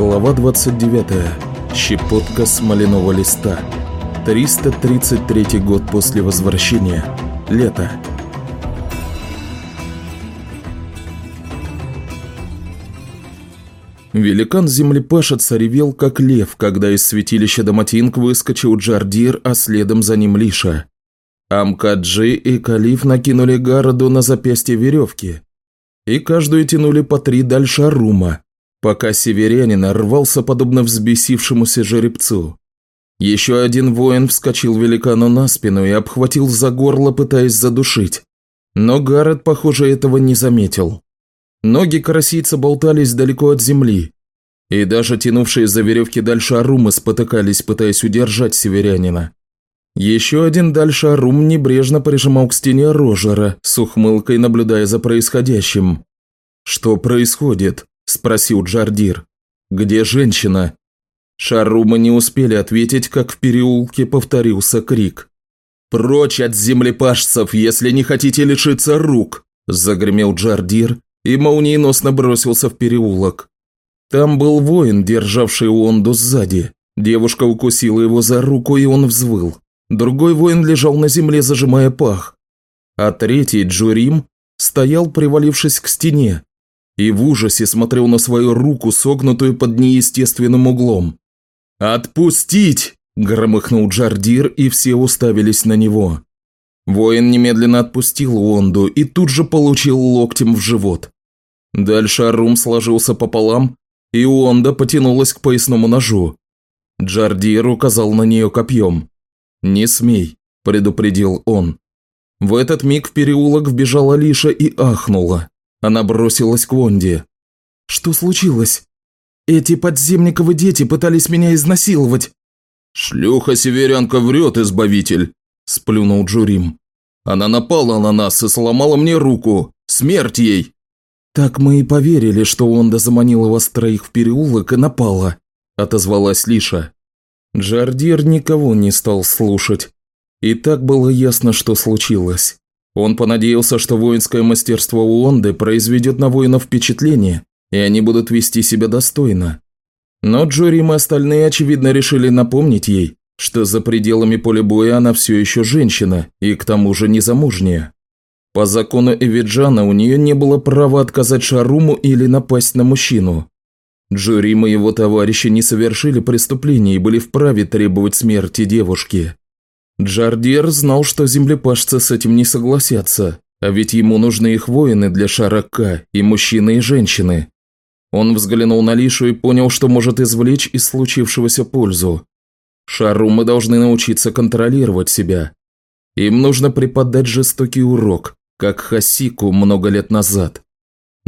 Глава 29. Щепотка смоляного листа. 333 год после возвращения. Лето. Великан-землепашец ревел, как лев, когда из святилища Доматинг выскочил Джардир, а следом за ним Лиша. Амкаджи и Калиф накинули городу на запястье веревки, и каждую тянули по три дальше рума, пока северянин рвался подобно взбесившемуся жеребцу. Еще один воин вскочил великану на спину и обхватил за горло, пытаясь задушить. Но Гаррет, похоже, этого не заметил. Ноги карасийца болтались далеко от земли, и даже тянувшие за веревки дальше арумы спотыкались, пытаясь удержать северянина. Еще один дальше арум небрежно прижимал к стене Рожера, с ухмылкой наблюдая за происходящим. «Что происходит?» – спросил Джардир. «Где женщина?» Шарумы не успели ответить, как в переулке повторился крик. «Прочь от землепашцев, если не хотите лишиться рук!» – загремел Джардир и молниеносно бросился в переулок. Там был воин, державший Уонду сзади. Девушка укусила его за руку, и он взвыл. Другой воин лежал на земле, зажимая пах. А третий, Джурим, стоял, привалившись к стене, и в ужасе смотрел на свою руку, согнутую под неестественным углом. «Отпустить!» – громыхнул Джардир, и все уставились на него. Воин немедленно отпустил Уонду и тут же получил локтем в живот. Дальше Арум сложился пополам, и Уонда потянулась к поясному ножу. Джардир указал на нее копьем. «Не смей», – предупредил он. В этот миг в переулок вбежала Лиша и ахнула. Она бросилась к Вонде. «Что случилось? Эти подземниковы дети пытались меня изнасиловать!» «Шлюха-северянка врет, избавитель!» – сплюнул Джурим. «Она напала на нас и сломала мне руку! Смерть ей!» «Так мы и поверили, что Онда заманила вас троих в переулок и напала», – отозвалась Лиша. Джардир никого не стал слушать. И так было ясно, что случилось. Он понадеялся, что воинское мастерство Уонды произведет на воинов впечатление, и они будут вести себя достойно. Но Джорим и остальные, очевидно, решили напомнить ей, что за пределами поля боя она все еще женщина, и к тому же незамужняя. По закону Эвиджана у нее не было права отказать Шаруму или напасть на мужчину. Джурим и его товарищи не совершили преступления и были вправе требовать смерти девушки. Джардир знал, что землепашцы с этим не согласятся, а ведь ему нужны их воины для Шарака, и мужчины, и женщины. Он взглянул на Лишу и понял, что может извлечь из случившегося пользу. Шарумы должны научиться контролировать себя. Им нужно преподать жестокий урок, как Хасику много лет назад.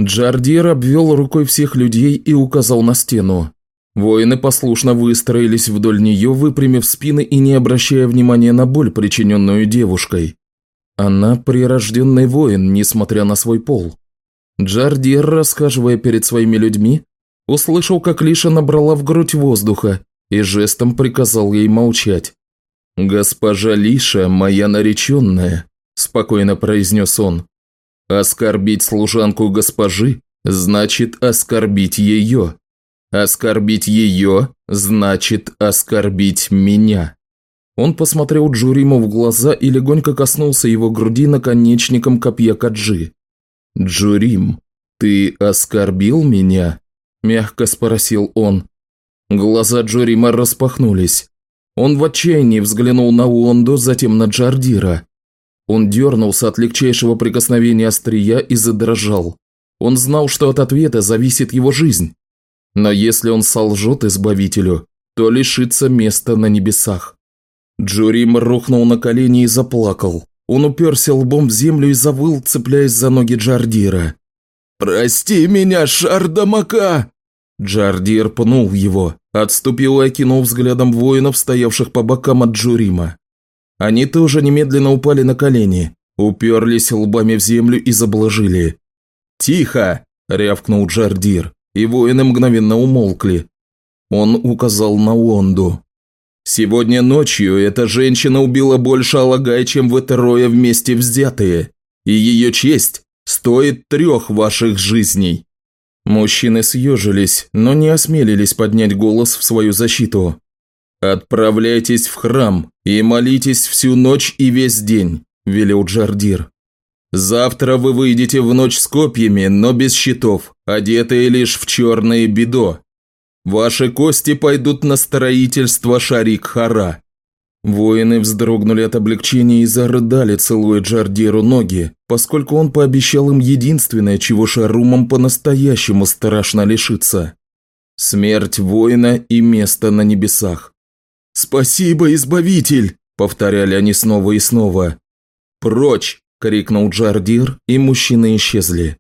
Джардир обвел рукой всех людей и указал на стену. Воины послушно выстроились вдоль нее, выпрямив спины и не обращая внимания на боль, причиненную девушкой. Она прирожденный воин, несмотря на свой пол. Джардир, расхаживая перед своими людьми, услышал, как Лиша набрала в грудь воздуха и жестом приказал ей молчать. «Госпожа Лиша, моя нареченная», – спокойно произнес он. «Оскорбить служанку госпожи значит оскорбить ее. Оскорбить ее значит оскорбить меня. Он посмотрел Джуриму в глаза и легонько коснулся его груди наконечником копья Каджи. «Джурим, ты оскорбил меня?» – мягко спросил он. Глаза Джурима распахнулись. Он в отчаянии взглянул на Уонду, затем на Джардира. Он дернулся от легчайшего прикосновения острия и задрожал. Он знал, что от ответа зависит его жизнь. Но если он солжет избавителю, то лишится места на небесах. Джурим рухнул на колени и заплакал. Он уперся лбом в землю и завыл, цепляясь за ноги Джардира. «Прости меня, Шардамака!» Джардир пнул его, отступил и окинул взглядом воинов, стоявших по бокам от Джурима. Они тоже немедленно упали на колени, уперлись лбами в землю и заблажили. «Тихо!» – рявкнул Джардир и воины мгновенно умолкли. Он указал на Уонду. «Сегодня ночью эта женщина убила больше Алагай, чем вы трое вместе взятые, и ее честь стоит трех ваших жизней». Мужчины съежились, но не осмелились поднять голос в свою защиту. «Отправляйтесь в храм и молитесь всю ночь и весь день», – велел Джардир. «Завтра вы выйдете в ночь с копьями, но без щитов, одетые лишь в черное бедо. Ваши кости пойдут на строительство Шарик-Хара». Воины вздрогнули от облегчения и зарыдали, целуя Джардиру ноги, поскольку он пообещал им единственное, чего Шарумам по-настоящему страшно лишиться – смерть воина и место на небесах. «Спасибо, Избавитель!» – повторяли они снова и снова. «Прочь!» – крикнул Джардир, и мужчины исчезли.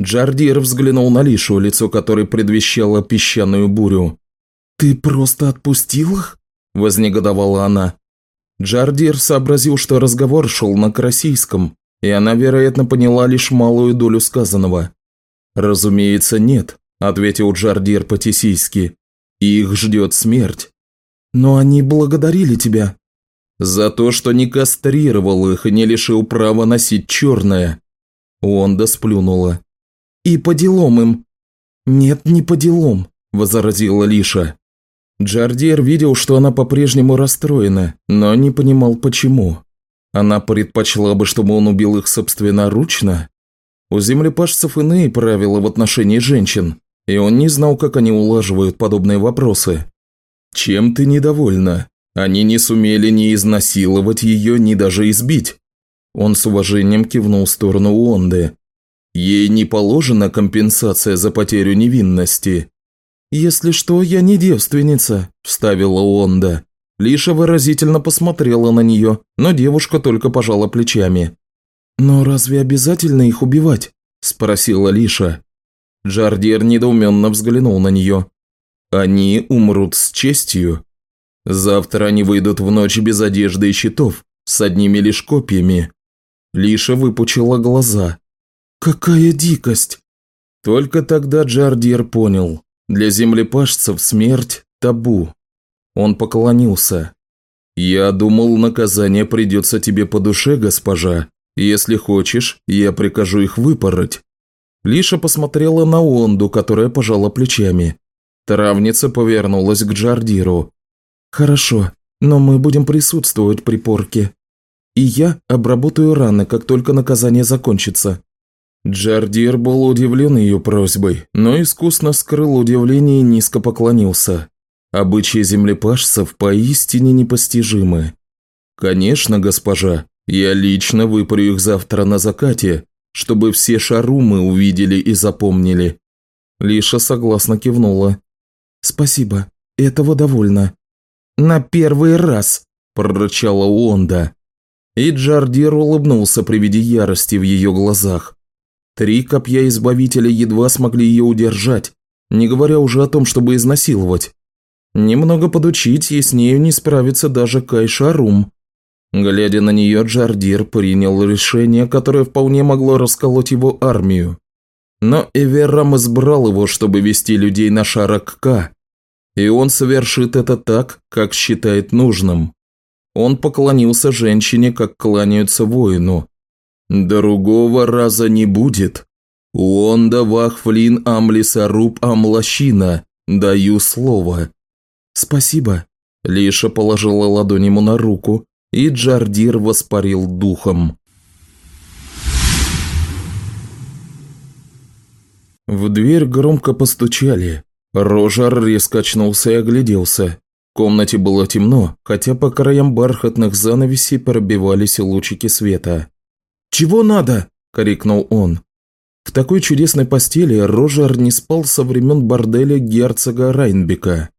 Джардир взглянул на Лишу, лицо которой предвещало песчаную бурю. «Ты просто отпустил их?» – вознегодовала она. Джардир сообразил, что разговор шел на красийском, и она, вероятно, поняла лишь малую долю сказанного. «Разумеется, нет», – ответил Джардир по-тесийски. «Их ждет смерть». Но они благодарили тебя. За то, что не кастрировал их и не лишил права носить черное. Онда сплюнула. И по делам им. Нет, не по делам, возразила Лиша. Джардир видел, что она по-прежнему расстроена, но не понимал почему. Она предпочла бы, чтобы он убил их собственноручно. У землепашцев иные правила в отношении женщин, и он не знал, как они улаживают подобные вопросы. «Чем ты недовольна? Они не сумели ни изнасиловать ее, ни даже избить». Он с уважением кивнул в сторону Уонды. «Ей не положена компенсация за потерю невинности». «Если что, я не девственница», – вставила Уонда. Лиша выразительно посмотрела на нее, но девушка только пожала плечами. «Но разве обязательно их убивать?» – спросила Лиша. Джардир недоуменно взглянул на нее. Они умрут с честью. Завтра они выйдут в ночь без одежды и щитов, с одними лишь копьями. Лиша выпучила глаза. «Какая дикость!» Только тогда Джардир понял. Для землепашцев смерть – табу. Он поклонился. «Я думал, наказание придется тебе по душе, госпожа. Если хочешь, я прикажу их выпороть». Лиша посмотрела на Онду, которая пожала плечами. Травница повернулась к Джардиру. «Хорошо, но мы будем присутствовать при порке. И я обработаю раны, как только наказание закончится». Джардир был удивлен ее просьбой, но искусно скрыл удивление и низко поклонился. Обычаи землепашцев поистине непостижимы. «Конечно, госпожа, я лично выпарю их завтра на закате, чтобы все шарумы увидели и запомнили». Лиша согласно кивнула. «Спасибо, этого довольно». «На первый раз», – прорычала Уонда. И Джардир улыбнулся при виде ярости в ее глазах. Три копья Избавителя едва смогли ее удержать, не говоря уже о том, чтобы изнасиловать. Немного подучить, и с нею не справится даже Кайшарум. Глядя на нее, Джардир принял решение, которое вполне могло расколоть его армию. Но Эверам избрал его, чтобы вести людей на Шарак-Ка, и он совершит это так, как считает нужным. Он поклонился женщине, как кланяются воину. Другого раза не будет. Уонда Вахфлин Амлисаруб Амлащина, даю слово. Спасибо. Лиша положила ладонь ему на руку, и Джардир воспарил духом. В дверь громко постучали. Рожар резко очнулся и огляделся. В комнате было темно, хотя по краям бархатных занавесей пробивались лучики света. «Чего надо?» – крикнул он. В такой чудесной постели Рожар не спал со времен борделя герцога Райнбека.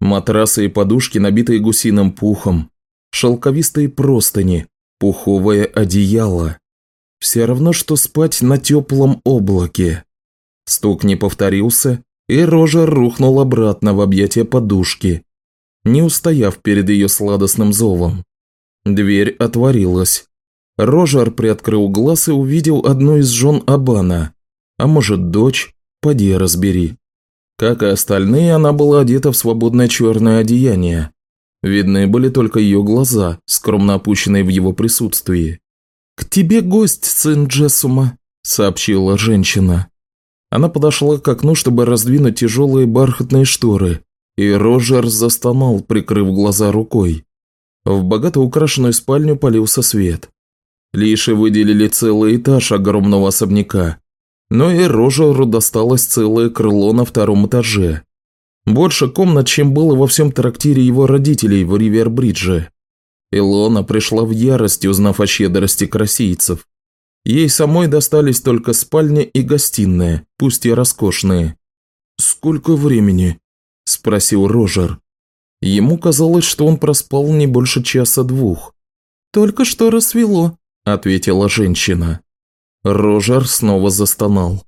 Матрасы и подушки, набитые гусиным пухом, шелковистые простыни, пуховое одеяло. Все равно, что спать на теплом облаке. Стук не повторился, и Рожер рухнул обратно в объятия подушки, не устояв перед ее сладостным зовом. Дверь отворилась. Рожер приоткрыл глаз и увидел одну из жен Абана, а может дочь, поди разбери. Как и остальные, она была одета в свободное черное одеяние. Видны были только ее глаза, скромно опущенные в его присутствии. «К тебе гость, сын Джессума», – сообщила женщина. Она подошла к окну, чтобы раздвинуть тяжелые бархатные шторы, и Роджер застонал, прикрыв глаза рукой. В богато украшенную спальню полился свет. Лиши выделили целый этаж огромного особняка, но и Рожеру досталось целое крыло на втором этаже. Больше комнат, чем было во всем трактире его родителей в Ривербридже. Илона пришла в ярость, узнав о щедрости красийцев. Ей самой достались только спальня и гостиная, пусть и роскошные. «Сколько времени?» – спросил Рожер. Ему казалось, что он проспал не больше часа-двух. «Только что рассвело», – ответила женщина. Рожер снова застонал.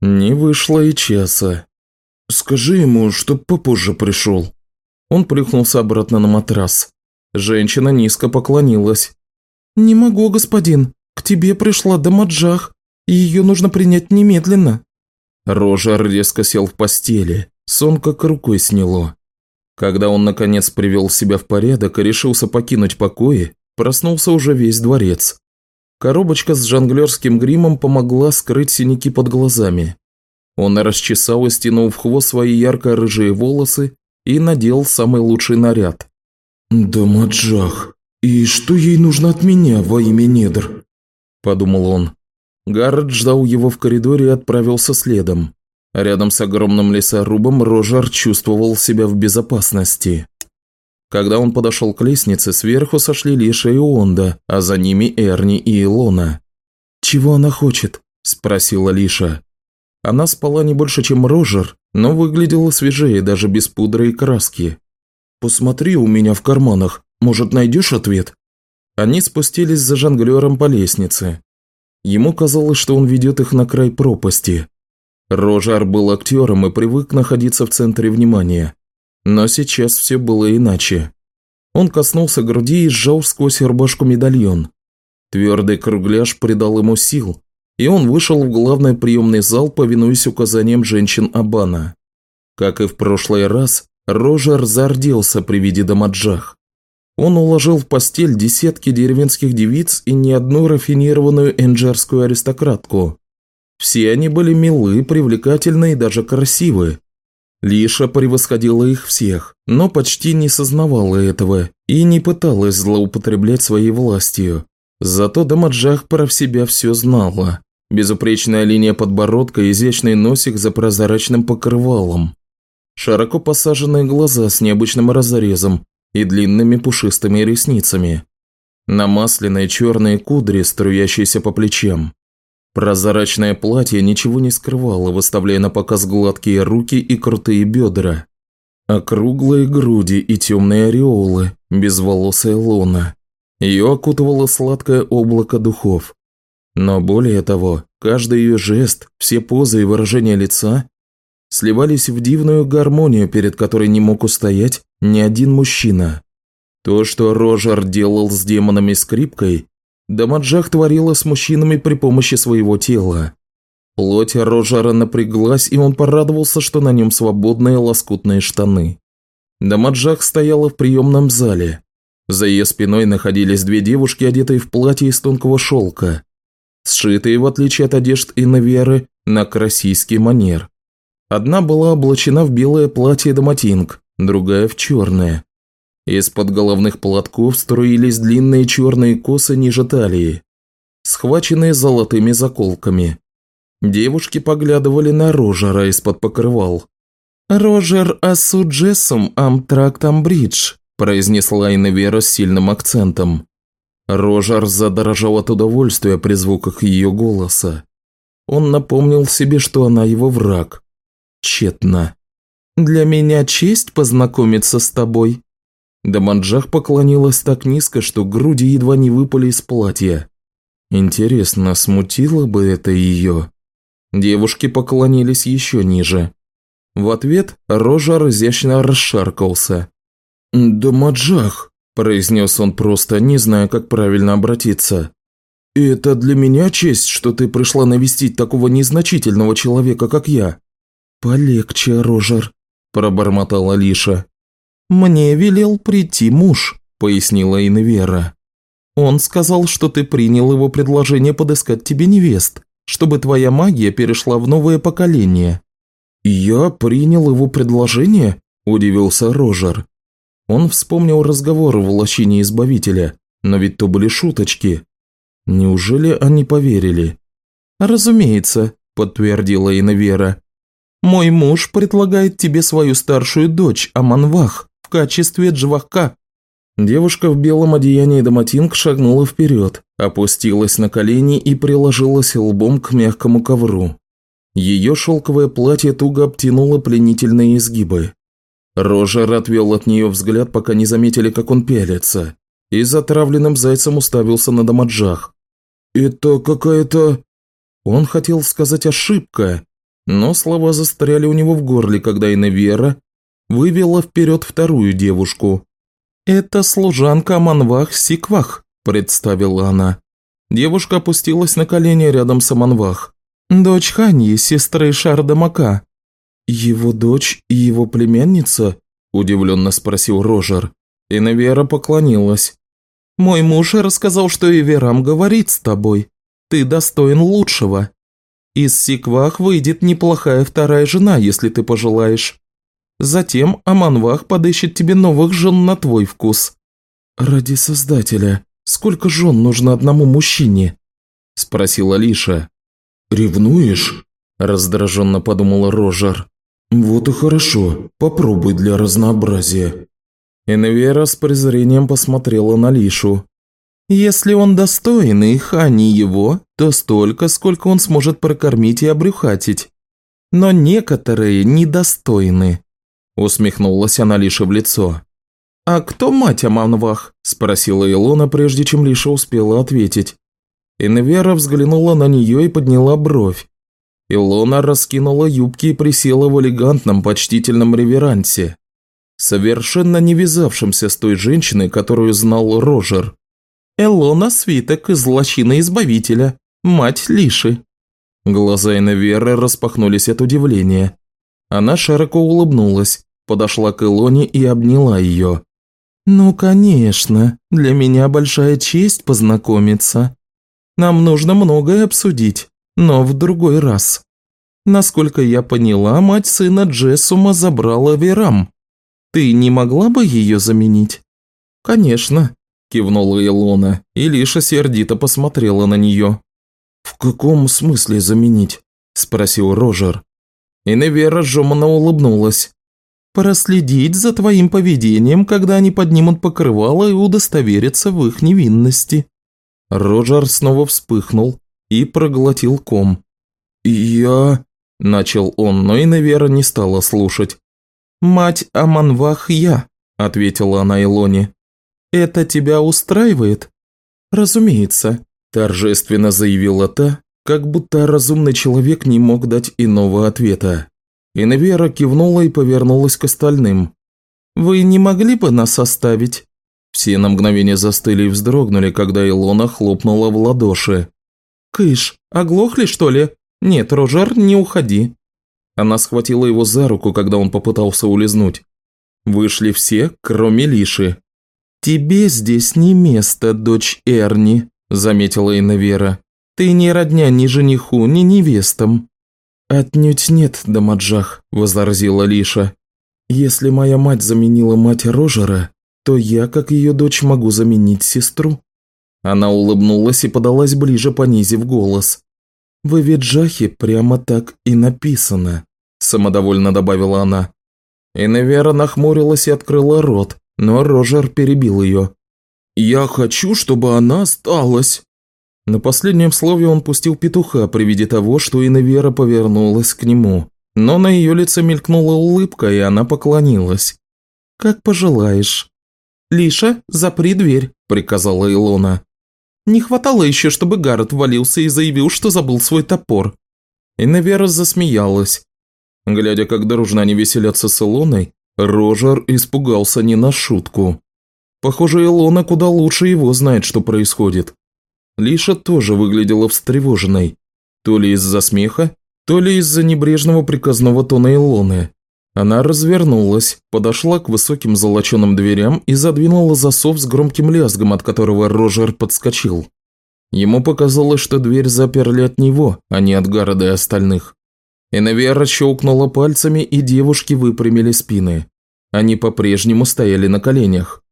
Не вышло и часа. «Скажи ему, чтоб попозже пришел». Он плюхнулся обратно на матрас. Женщина низко поклонилась. «Не могу, господин. К тебе пришла Дамаджах, и ее нужно принять немедленно». Рожер резко сел в постели. Сон как рукой сняло. Когда он наконец привел себя в порядок и решился покинуть покои, проснулся уже весь дворец. Коробочка с жонглерским гримом помогла скрыть синяки под глазами. Он расчесал и стянул в хвост свои ярко-рыжие волосы и надел самый лучший наряд. «Дамаджах, и что ей нужно от меня во имя недр?» – подумал он. Гаррет ждал его в коридоре и отправился следом. Рядом с огромным лесорубом Рожар чувствовал себя в безопасности. Когда он подошел к лестнице, сверху сошли Лиша и Онда, а за ними Эрни и Илона. «Чего она хочет?» – спросила Лиша. Она спала не больше, чем Рожер, но выглядела свежее даже без пудры и краски. «Посмотри у меня в карманах, может, найдешь ответ?» Они спустились за жонглером по лестнице. Ему казалось, что он ведет их на край пропасти. Рожар был актером и привык находиться в центре внимания. Но сейчас все было иначе. Он коснулся груди и сжал сквозь рубашку медальон. Твердый кругляш придал ему сил, и он вышел в главный приемный зал, повинуясь указаниям женщин Абана. Как и в прошлый раз, Рожер зарделся при виде Дамаджах. Он уложил в постель десятки деревенских девиц и не одну рафинированную энджерскую аристократку. Все они были милы, привлекательны и даже красивы. Лиша превосходила их всех, но почти не сознавала этого и не пыталась злоупотреблять своей властью. Зато Дамаджах про себя все знала. Безупречная линия подбородка, изящный носик за прозрачным покрывалом. Широко посаженные глаза с необычным разрезом и длинными пушистыми ресницами. Намасленные черные кудри, струящиеся по плечам. Прозрачное платье ничего не скрывало, выставляя на показ гладкие руки и крутые бедра. Округлые груди и темные ореолы, безволосая луна. Ее окутывало сладкое облако духов. Но более того, каждый ее жест, все позы и выражения лица сливались в дивную гармонию, перед которой не мог устоять ни один мужчина. То, что Рожер делал с демонами скрипкой, Дамаджах творила с мужчинами при помощи своего тела. Плоть Рожара напряглась, и он порадовался, что на нем свободные лоскутные штаны. Дамаджах стояла в приемном зале. За ее спиной находились две девушки, одетые в платье из тонкого шелка, сшитые, в отличие от одежд Инноверы, на красийский манер. Одна была облачена в белое платье доматинг, другая в черное. Из-под головных платков струились длинные черные косы ниже талии, схваченные золотыми заколками. Девушки поглядывали на Рожера из-под покрывал. «Рожер асуджесум амтрактам бридж», – произнесла Иневера с сильным акцентом. Рожер задрожал от удовольствия при звуках ее голоса. Он напомнил себе, что она его враг. Тщетно. «Для меня честь познакомиться с тобой», Даманджах поклонилась так низко, что груди едва не выпали из платья. Интересно, смутило бы это ее? Девушки поклонились еще ниже. В ответ Рожар изящно расшаркался. «Дамаджах», – произнес он просто, не зная, как правильно обратиться. «Это для меня честь, что ты пришла навестить такого незначительного человека, как я». «Полегче, Рожар», – пробормотала Лиша. «Мне велел прийти муж», – пояснила Инвера. «Он сказал, что ты принял его предложение подыскать тебе невест, чтобы твоя магия перешла в новое поколение». «Я принял его предложение?» – удивился Рожер. Он вспомнил разговор в лощине Избавителя, но ведь то были шуточки. Неужели они поверили? «Разумеется», – подтвердила Инвера. «Мой муж предлагает тебе свою старшую дочь, Аманвах, в качестве джвахка». Девушка в белом одеянии Доматинг шагнула вперед, опустилась на колени и приложилась лбом к мягкому ковру. Ее шелковое платье туго обтянуло пленительные изгибы. Рожер отвел от нее взгляд, пока не заметили, как он пялится, и затравленным зайцем уставился на Дамаджах. «Это какая-то...» Он хотел сказать «ошибка», но слова застряли у него в горле, когда Иневера вывела вперед вторую девушку. «Это служанка Аманвах Сиквах», – представила она. Девушка опустилась на колени рядом с Аманвах. «Дочь Ханьи, сестры Шарда Мака». «Его дочь и его племянница?» – удивленно спросил Рожер. Иневера поклонилась. «Мой муж рассказал, что Эверам говорит с тобой. Ты достоин лучшего. Из Сиквах выйдет неплохая вторая жена, если ты пожелаешь. Затем Аманвах подыщет тебе новых жен на твой вкус». «Ради Создателя, сколько жен нужно одному мужчине?» – спросила Лиша. «Ревнуешь?» – раздраженно подумала Рожер. «Вот и хорошо, попробуй для разнообразия». Энвера с презрением посмотрела на Лишу. «Если он достоин их, а его, то столько, сколько он сможет прокормить и обрюхатить. Но некоторые недостойны», – усмехнулась она Лише в лицо. «А кто мать Аманвах?» – спросила Илона, прежде чем Лиша успела ответить. Инвера взглянула на нее и подняла бровь. Илона раскинула юбки и присела в элегантном почтительном реверансе, совершенно не вязавшемся с той женщиной, которую знал Рожер. «Элона свиток из лощины Избавителя, мать Лиши». Глаза Инверы распахнулись от удивления. Она широко улыбнулась, подошла к Илоне и обняла ее. «Ну, конечно, для меня большая честь познакомиться. Нам нужно многое обсудить, но в другой раз. Насколько я поняла, мать сына Джессума забрала Верам. Ты не могла бы ее заменить?» «Конечно», – кивнула Илона, и Лиша сердито посмотрела на нее. «В каком смысле заменить?» – спросил Рожер. И Невера жеманно улыбнулась. «Проследить за твоим поведением, когда они поднимут покрывало и удостовериться в их невинности». Роджер снова вспыхнул и проглотил ком. «Я...» – начал он, но Иневера не стала слушать. «Мать Аманвах я», – ответила она Илоне. «Это тебя устраивает?» «Разумеется», – торжественно заявила та, как будто разумный человек не мог дать иного ответа. Иневера кивнула и повернулась к остальным. «Вы не могли бы нас оставить?» Все на мгновение застыли и вздрогнули, когда Илона хлопнула в ладоши. «Кыш, оглохли, что ли? Нет, Рожер, не уходи». Она схватила его за руку, когда он попытался улизнуть. Вышли все, кроме Лиши. «Тебе здесь не место, дочь Эрни», – заметила Инавера. «Ты не родня ни жениху, ни невестам». «Отнюдь нет, Дамаджах», – возразила Лиша. «Если моя мать заменила мать Рожера, то я, как ее дочь, могу заменить сестру». Она улыбнулась и подалась ближе, понизив голос. «В Эвиджахе прямо так и написано», – самодовольно добавила она. Иневера нахмурилась и открыла рот, но Рожер перебил ее. «Я хочу, чтобы она осталась». На последнем слове он пустил петуха при виде того, что Иневера повернулась к нему. Но на ее лице мелькнула улыбка, и она поклонилась. «Как пожелаешь». «Лиша, запри дверь», – приказала Илона. Не хватало еще, чтобы Гаррет валился и заявил, что забыл свой топор. И Невера засмеялась. Глядя, как дружно они веселятся с Илоной, Рожер испугался не на шутку. Похоже, Илона куда лучше его знает, что происходит. Лиша тоже выглядела встревоженной. То ли из-за смеха, то ли из-за небрежного приказного тона Илоны. Она развернулась, подошла к высоким золоченым дверям и задвинула засов с громким лязгом, от которого Рожер подскочил. Ему показалось, что дверь заперли от него, а не от города и остальных. Инавера щелкнула пальцами, и девушки выпрямили спины. Они по-прежнему стояли на коленях.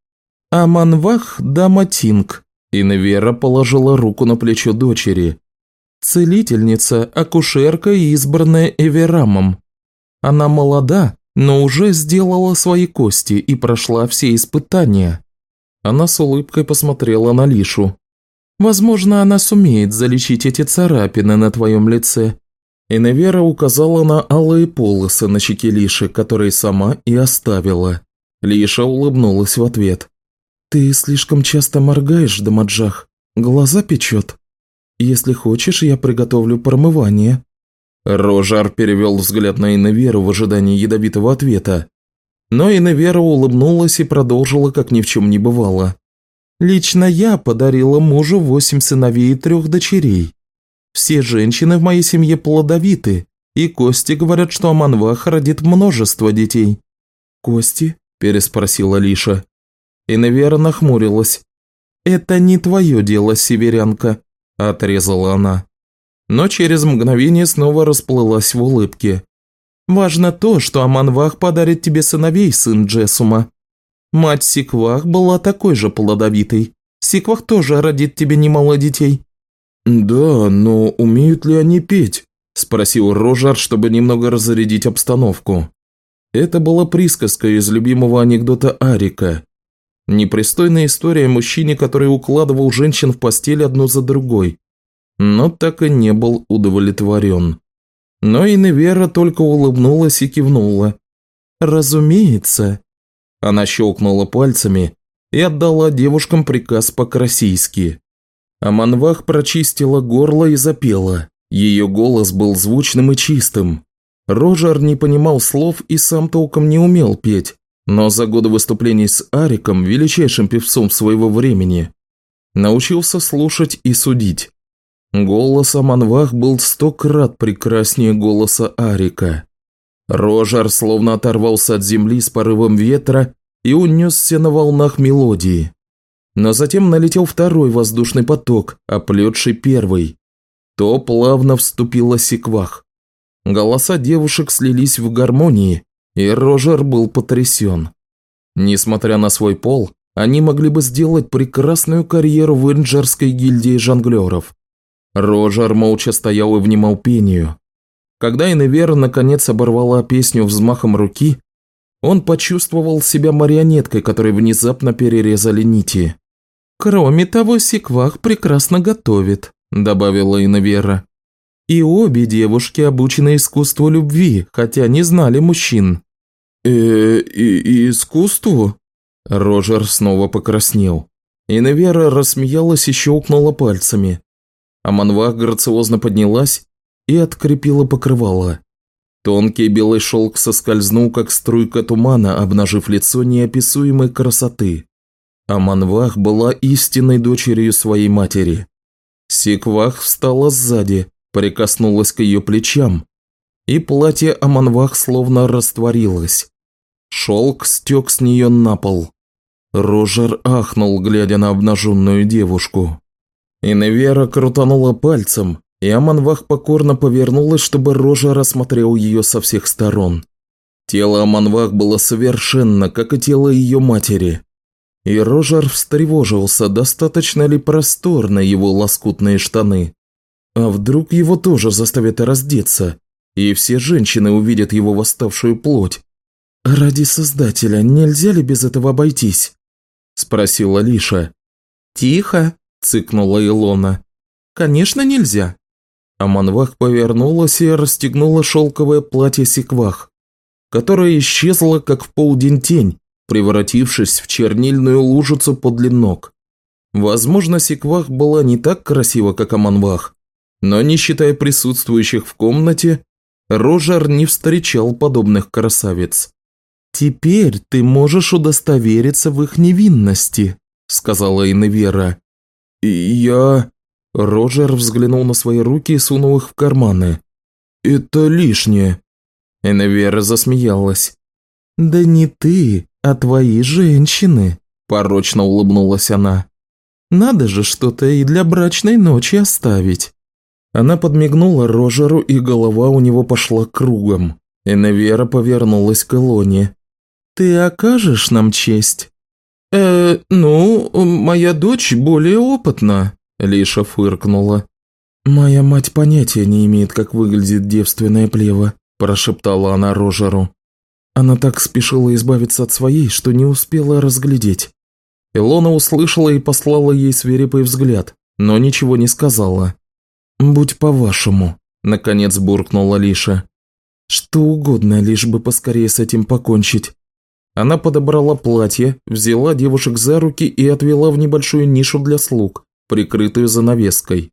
«Аманвах дама Тинг», – Инавера положила руку на плечо дочери. «Целительница, акушерка и избранная Эверамом. Она молода, но уже сделала свои кости и прошла все испытания». Она с улыбкой посмотрела на Лишу. «Возможно, она сумеет залечить эти царапины на твоем лице Иневера указала на алые полосы на щеке Лиши, которые сама и оставила. Лиша улыбнулась в ответ. «Ты слишком часто моргаешь, Дамаджах. Глаза печет. Если хочешь, я приготовлю промывание». Рожар перевел взгляд на Иневеру в ожидании ядовитого ответа. Но Иневера улыбнулась и продолжила, как ни в чем не бывало. «Лично я подарила мужу восемь сыновей и трех дочерей. Все женщины в моей семье плодовиты, и Кости говорят, что Аманвах родит множество детей». «Кости?» – переспросила Лиша. И, наверное, нахмурилась. «Это не твое дело, северянка», – отрезала она. Но через мгновение снова расплылась в улыбке. «Важно то, что Аманвах подарит тебе сыновей, сын Джесума. Мать Сиквах была такой же плодовитой. Сиквах тоже родит тебе немало детей. «Да, но умеют ли они петь?» – спросил Рожар, чтобы немного разрядить обстановку. Это была присказка из любимого анекдота Арика. Непристойная история о мужчине, который укладывал женщин в постель одну за другой, но так и не был удовлетворен. Но и Невера только улыбнулась и кивнула. «Разумеется». Она щелкнула пальцами и отдала девушкам приказ по-красийски. Аманвах прочистила горло и запела. Ее голос был звучным и чистым. Рожер не понимал слов и сам толком не умел петь, но за годы выступлений с Ариком, величайшим певцом своего времени, научился слушать и судить. Голос Аманвах был сто крат прекраснее голоса Арика. Рожар словно оторвался от земли с порывом ветра и унесся на волнах мелодии. Но затем налетел второй воздушный поток, оплетший первый. То плавно вступила секвах. Голоса девушек слились в гармонии, и Рожер был потрясен. Несмотря на свой пол, они могли бы сделать прекрасную карьеру в Инджерской гильдии жонглеров. Рожер молча стоял и внимал пению. Когда Иневера наконец оборвала песню взмахом руки, он почувствовал себя марионеткой, которой внезапно перерезали нити. «Кроме того, Секвах прекрасно готовит», – добавила Инавера. «И обе девушки обучены искусству любви, хотя не знали мужчин». «Э, и, искусству?» Рожер снова покраснел. Инавера рассмеялась и щелкнула пальцами. Аманвах грациозно поднялась и открепила покрывало. Тонкий белый шелк соскользнул, как струйка тумана, обнажив лицо неописуемой красоты. Аманвах была истинной дочерью своей матери. Сиквах встала сзади, прикоснулась к ее плечам, и платье Аманвах словно растворилось. Шелк стек с нее на пол. Рожер ахнул, глядя на обнаженную девушку. Иневера крутанула пальцем, и Аманвах покорно повернулась, чтобы Рожер рассмотрел ее со всех сторон. Тело Аманвах было совершенно, как и тело ее матери. И Рожер встревожился, достаточно ли просторны его лоскутные штаны. А вдруг его тоже заставят раздеться, и все женщины увидят его восставшую плоть? «Ради Создателя, нельзя ли без этого обойтись?» – спросила Лиша. «Тихо!» – цыкнула Илона. «Конечно нельзя!» Аманвах повернулась и расстегнула шелковое платье секвах, которое исчезло, как в полдень тень, превратившись в чернильную лужицу подле ног. Возможно, Секвах была не так красива, как Аманвах, но не считая присутствующих в комнате, Рожар не встречал подобных красавиц. «Теперь ты можешь удостовериться в их невинности», – сказала Иневера. «Я...» Роджер взглянул на свои руки и сунул их в карманы. «Это лишнее». Иневера засмеялась. «Да не ты, а твои женщины», – порочно улыбнулась она. Надо же что-то и для брачной ночи оставить». Она подмигнула Рожеру, и голова у него пошла кругом. Эневера повернулась к Илоне. «Ты окажешь нам честь?» «Э, ну, моя дочь более опытна», – Лиша фыркнула. «Моя мать понятия не имеет, как выглядит девственная плева», – прошептала она Рожеру. Она так спешила избавиться от своей, что не успела разглядеть. Илона услышала и послала ей свирепый взгляд, но ничего не сказала. «Будь по-вашему», – наконец буркнула Лиша. «Что угодно, лишь бы поскорее с этим покончить». Она подобрала платье, взяла девушек за руки и отвела в небольшую нишу для слуг, прикрытую занавеской.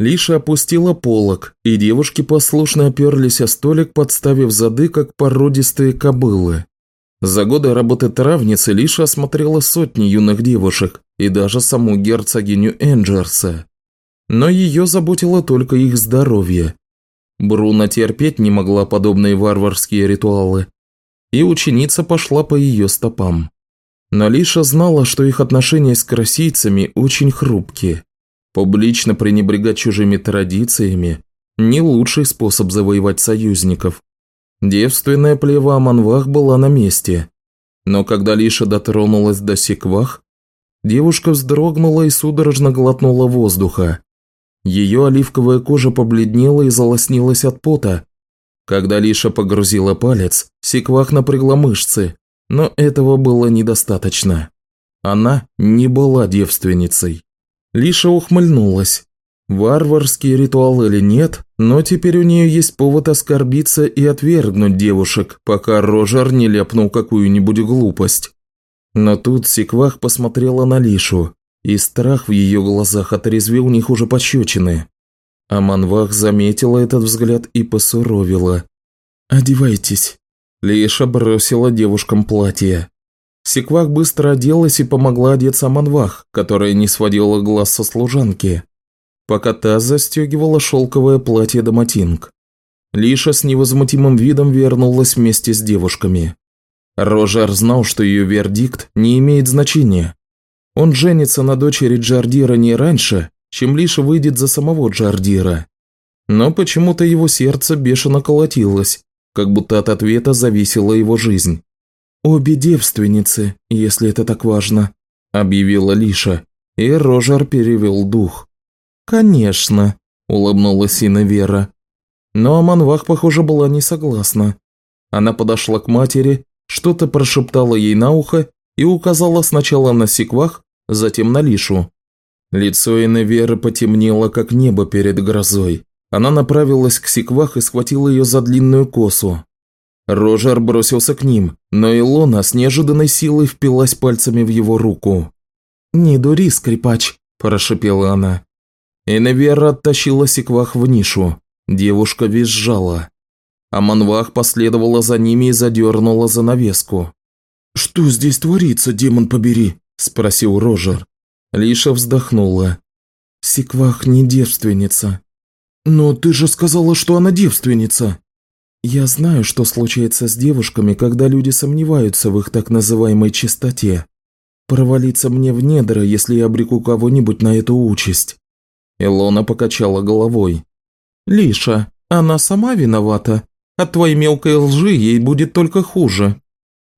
Лиша опустила полог, и девушки послушно оперлись о столик, подставив зады, как породистые кобылы. За годы работы травницы Лиша осмотрела сотни юных девушек и даже саму герцогиню Энджерса. Но ее заботило только их здоровье. Бруно терпеть не могла подобные варварские ритуалы, и ученица пошла по ее стопам. Но Лиша знала, что их отношения с красийцами очень хрупкие. Публично пренебрегать чужими традициями – не лучший способ завоевать союзников. Девственная плева Аманвах была на месте. Но когда Лиша дотронулась до секвах, девушка вздрогнула и судорожно глотнула воздуха. Ее оливковая кожа побледнела и залоснилась от пота, когда Лиша погрузила палец, Секвах напрягла мышцы, но этого было недостаточно. Она не была девственницей. Лиша ухмыльнулась. Варварский ритуал или нет, но теперь у нее есть повод оскорбиться и отвергнуть девушек, пока Рожер не ляпнул какую-нибудь глупость. Но тут Секвах посмотрела на Лишу, и страх в ее глазах отрезвил них уже пощечины. А Манвах заметила этот взгляд и посуровила. «Одевайтесь». Лиша бросила девушкам платье. Секвах быстро оделась и помогла одеться Манвах, которая не сводила глаз со служанки, пока та застегивала шелковое платье Доматинг. Лиша с невозмутимым видом вернулась вместе с девушками. Рожар знал, что ее вердикт не имеет значения. Он женится на дочери Джардира не раньше, чем Лиша выйдет за самого Джардира. Но почему-то его сердце бешено колотилось, как будто от ответа зависела его жизнь. «Обе девственницы, если это так важно», – объявила Лиша, и Рожар перевел дух. «Конечно», – улыбнулась Инна Вера. Но Аманвах, похоже, была не согласна. Она подошла к матери, что-то прошептала ей на ухо и указала сначала на секвах, затем на Лишу. Лицо Иневеры потемнело, как небо перед грозой. Она направилась к Секвах и схватила ее за длинную косу. Рожер бросился к ним, но Илона с неожиданной силой впилась пальцами в его руку. «Не дури, скрипач», – прошипела она. Иневера оттащила Секвах в нишу. Девушка визжала. А Манвах последовала за ними и задернула занавеску. «Что здесь творится, демон побери?» – спросил Рожер. Лиша вздохнула. «Секвах не девственница». «Но ты же сказала, что она девственница». «Я знаю, что случается с девушками, когда люди сомневаются в их так называемой чистоте. Провалиться мне в недра, если я обреку кого-нибудь на эту участь». Илона покачала головой. «Лиша, она сама виновата. От твоей мелкой лжи ей будет только хуже.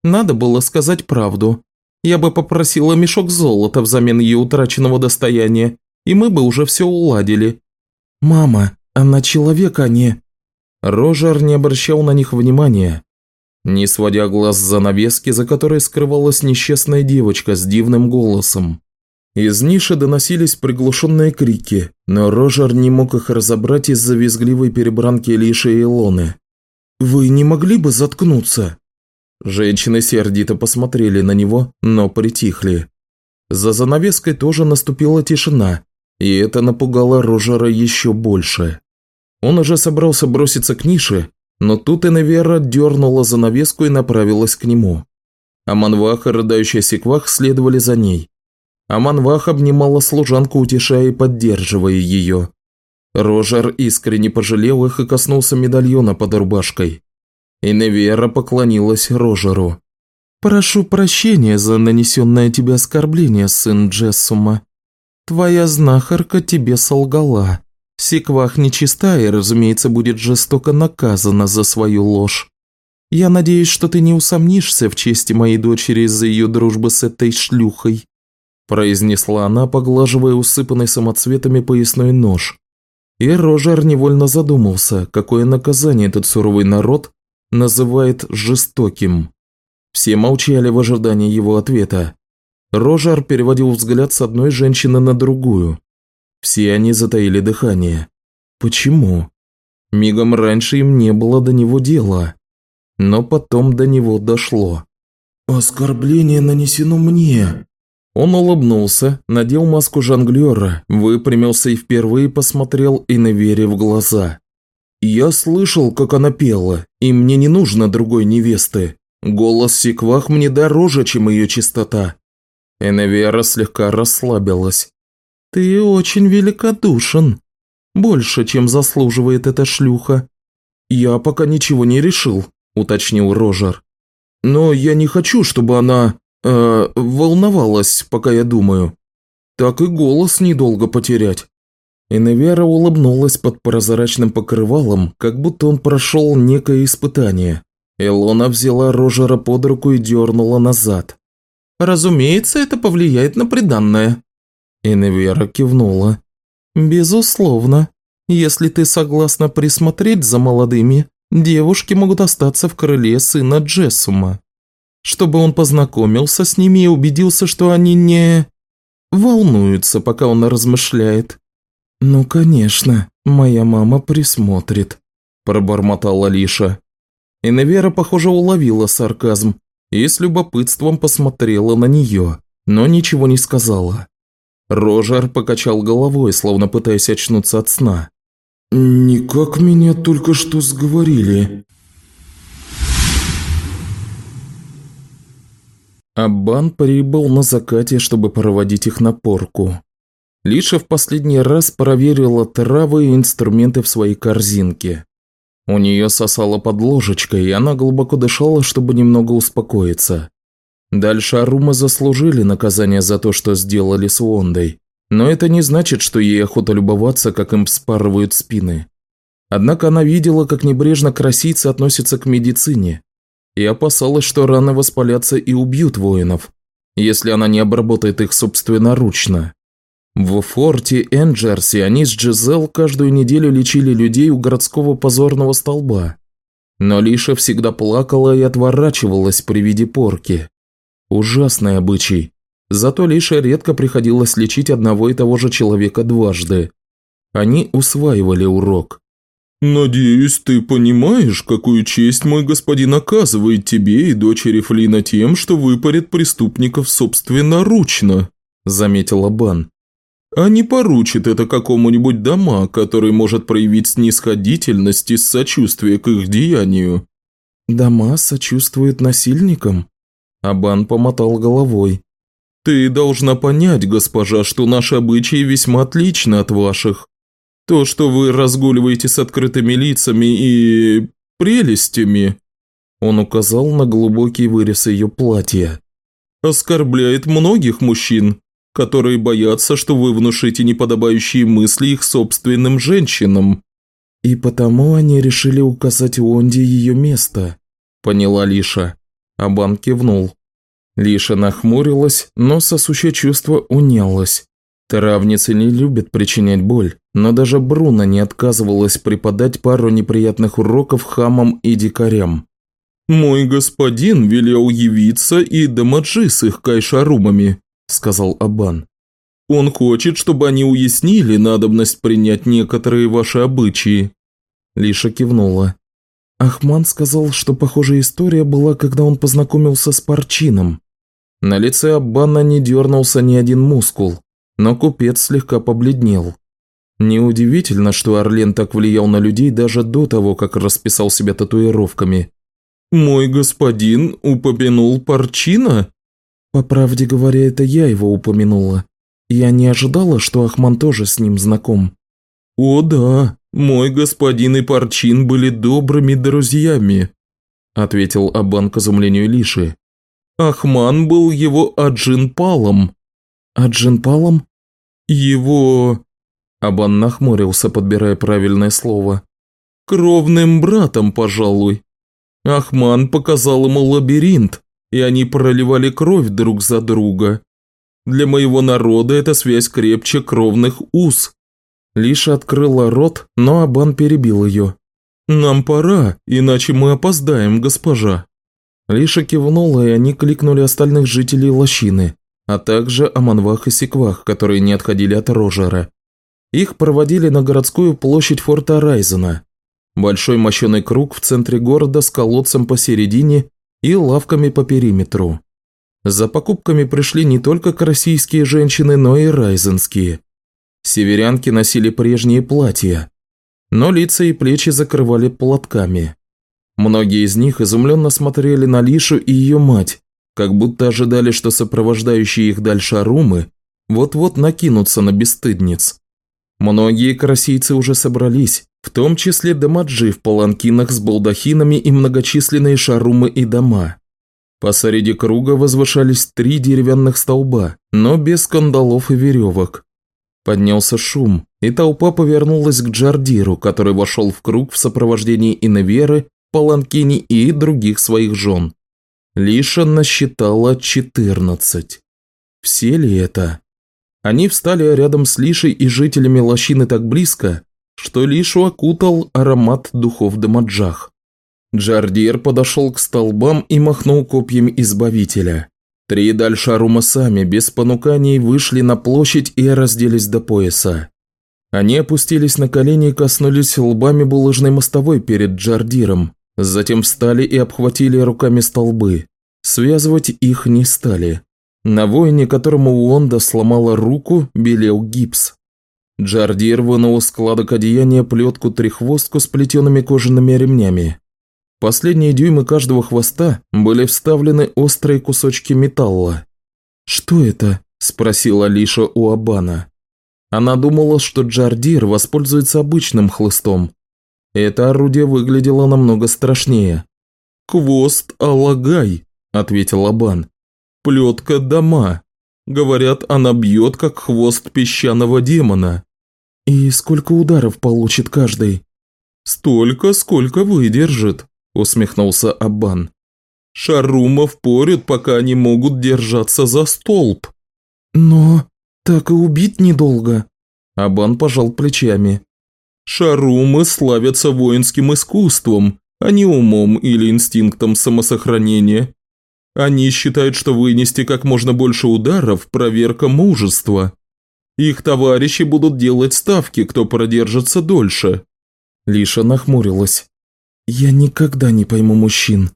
Надо было сказать правду. Я бы попросила мешок золота взамен ее утраченного достояния, и мы бы уже все уладили». «Мама, она человек, а не...» Рожер не обращал на них внимания, не сводя глаз за навески, за которой скрывалась несчастная девочка с дивным голосом. Из ниши доносились приглушенные крики, но Рожер не мог их разобрать из-за визгливой перебранки Лиши и Илоны. «Вы не могли бы заткнуться?» Женщины сердито посмотрели на него, но притихли. За занавеской тоже наступила тишина, и это напугало Рожера еще больше. Он уже собрался броситься к нише, но тут Эневера дернула занавеску и направилась к нему. Аманвах и рыдающая Секвах следовали за ней. Аманвах обнимала служанку, утешая и поддерживая ее. Рожер искренне пожалел их и коснулся медальона под рубашкой. Иневера поклонилась Рожеру. «Прошу прощения за нанесенное тебе оскорбление, сын Джессума. Твоя знахарка тебе солгала. Секвах нечиста и, разумеется, будет жестоко наказана за свою ложь. Я надеюсь, что ты не усомнишься в чести моей дочери из-за ее дружбы с этой шлюхой», произнесла она, поглаживая усыпанный самоцветами поясной нож. И Рожер невольно задумался, какое наказание этот суровый народ называет жестоким. Все молчали в ожидании его ответа. Рожар переводил взгляд с одной женщины на другую. Все они затаили дыхание. Почему? Мигом раньше им не было до него дела. Но потом до него дошло. «Оскорбление нанесено мне». Он улыбнулся, надел маску жонглера, выпрямился и впервые посмотрел и Иневере в глаза. «Я слышал, как она пела, и мне не нужно другой невесты. Голос Секвах мне дороже, чем ее чистота. Эневера слегка расслабилась. «Ты очень великодушен. Больше, чем заслуживает эта шлюха». «Я пока ничего не решил», – уточнил Рожер. «Но я не хочу, чтобы она... Э, волновалась, пока я думаю. Так и голос недолго потерять». Эневера улыбнулась под прозрачным покрывалом, как будто он прошел некое испытание. Элона взяла Рожера под руку и дернула назад. Разумеется, это повлияет на приданное». Иневера кивнула. «Безусловно. Если ты согласна присмотреть за молодыми, девушки могут остаться в крыле сына Джессума. Чтобы он познакомился с ними и убедился, что они не... волнуются, пока он размышляет». «Ну, конечно, моя мама присмотрит», – пробормотала Лиша. Иневера, похоже, уловила сарказм и с любопытством посмотрела на нее, но ничего не сказала. Рожер покачал головой, словно пытаясь очнуться от сна. «Никак меня только что сговорили». Аббан прибыл на закате, чтобы проводить их на порку. Лиша в последний раз проверила травы и инструменты в своей корзинке. У нее сосало под ложечкой, и она глубоко дышала, чтобы немного успокоиться. Дальше Арумы заслужили наказание за то, что сделали с Лондой. Но это не значит, что ей охота любоваться, как им вспарывают спины. Однако она видела, как небрежно красицы относятся к медицине, и опасалась, что раны воспалятся и убьют воинов, если она не обработает их собственноручно. В форте Энджерси они с Джизел каждую неделю лечили людей у городского позорного столба. Но Лиша всегда плакала и отворачивалась при виде порки. Ужасный обычай. Зато Лише редко приходилось лечить одного и того же человека дважды. Они усваивали урок. «Надеюсь, ты понимаешь, какую честь мой господин оказывает тебе и дочери Флина тем, что выпарит преступников собственноручно», – заметила Бан а не поручит это какому-нибудь дома, который может проявить снисходительность и сочувствие к их деянию». «Дома сочувствуют насильникам?» Абан помотал головой. «Ты должна понять, госпожа, что наши обычаи весьма отличны от ваших. То, что вы разгуливаете с открытыми лицами и... прелестями...» Он указал на глубокий вырез ее платья. «Оскорбляет многих мужчин, которые боятся, что вы внушите неподобающие мысли их собственным женщинам». «И потому они решили указать Уонде ее место», – поняла Лиша. Абан кивнул. Лиша нахмурилась, но сосущее чувство унялось. Травницы не любят причинять боль, но даже Бруно не отказывалась преподать пару неприятных уроков хамам и дикарям. «Мой господин велел явиться и дамаджи с их кайшарумами», сказал Абан. «Он хочет, чтобы они уяснили надобность принять некоторые ваши обычаи». Лиша кивнула. Ахман сказал, что похожая история была, когда он познакомился с Парчином. На лице Аббана не дернулся ни один мускул, но купец слегка побледнел. Неудивительно, что Орлен так влиял на людей даже до того, как расписал себя татуировками. «Мой господин упомянул Парчина?» По правде говоря, это я его упомянула. Я не ожидала, что Ахман тоже с ним знаком. О да, мой господин и Парчин были добрыми друзьями, ответил Абан к изумлению Лиши. Ахман был его аджинпалом. Аджинпалом? Его... Абан нахмурился, подбирая правильное слово. Кровным братом, пожалуй. Ахман показал ему лабиринт, и они проливали кровь друг за друга. Для моего народа эта связь крепче кровных уз. Лиша открыла рот, но Абан перебил ее. «Нам пора, иначе мы опоздаем, госпожа». Лиша кивнула, и они кликнули остальных жителей лощины, а также Аманвах и Секвах, которые не отходили от Рожера. Их проводили на городскую площадь форта Райзена. Большой мощеный круг в центре города с колодцем посередине и лавками по периметру. За покупками пришли не только российские женщины, но и райзенские. Северянки носили прежние платья, но лица и плечи закрывали платками. Многие из них изумленно смотрели на Лишу и ее мать, как будто ожидали, что сопровождающие их дальше арумы вот-вот накинутся на бесстыдниц. Многие карасийцы уже собрались, в том числе дамаджи в паланкинах с балдахинами и многочисленные шарумы и дома. Посреди круга возвышались три деревянных столба, но без скандалов и веревок. Поднялся шум, и толпа повернулась к Джардиру, который вошел в круг в сопровождении Иневеры Паланкини и других своих жен. Лиша насчитала 14. Все ли это? Они встали рядом с Лишей и жителями лощины так близко, что Лишу окутал аромат духов Дамаджах. Джардир подошел к столбам и махнул копьями Избавителя. Три дальшарума сами, без понуканий, вышли на площадь и разделись до пояса. Они опустились на колени и коснулись лбами булыжной мостовой перед Джардиром, Затем встали и обхватили руками столбы. Связывать их не стали. На воине, которому Уонда сломала руку, белел гипс. Джардир вынул из складок одеяния плетку-треххвостку с плетеными кожаными ремнями. Последние дюймы каждого хвоста были вставлены острые кусочки металла. «Что это?» – спросила Лиша у Абана. Она думала, что Джардир воспользуется обычным хлыстом, это орудие выглядело намного страшнее. «Хвост Алагай», – ответил Абан. «Плетка дома. Говорят, она бьет, как хвост песчаного демона». «И сколько ударов получит каждый?» «Столько, сколько выдержит», – усмехнулся Абан. «Шарумов порют, пока они могут держаться за столб». «Но так и убить недолго», – Абан пожал плечами. Шарумы славятся воинским искусством, а не умом или инстинктом самосохранения. Они считают, что вынести как можно больше ударов – проверка мужества. Их товарищи будут делать ставки, кто продержится дольше. Лиша нахмурилась. «Я никогда не пойму мужчин».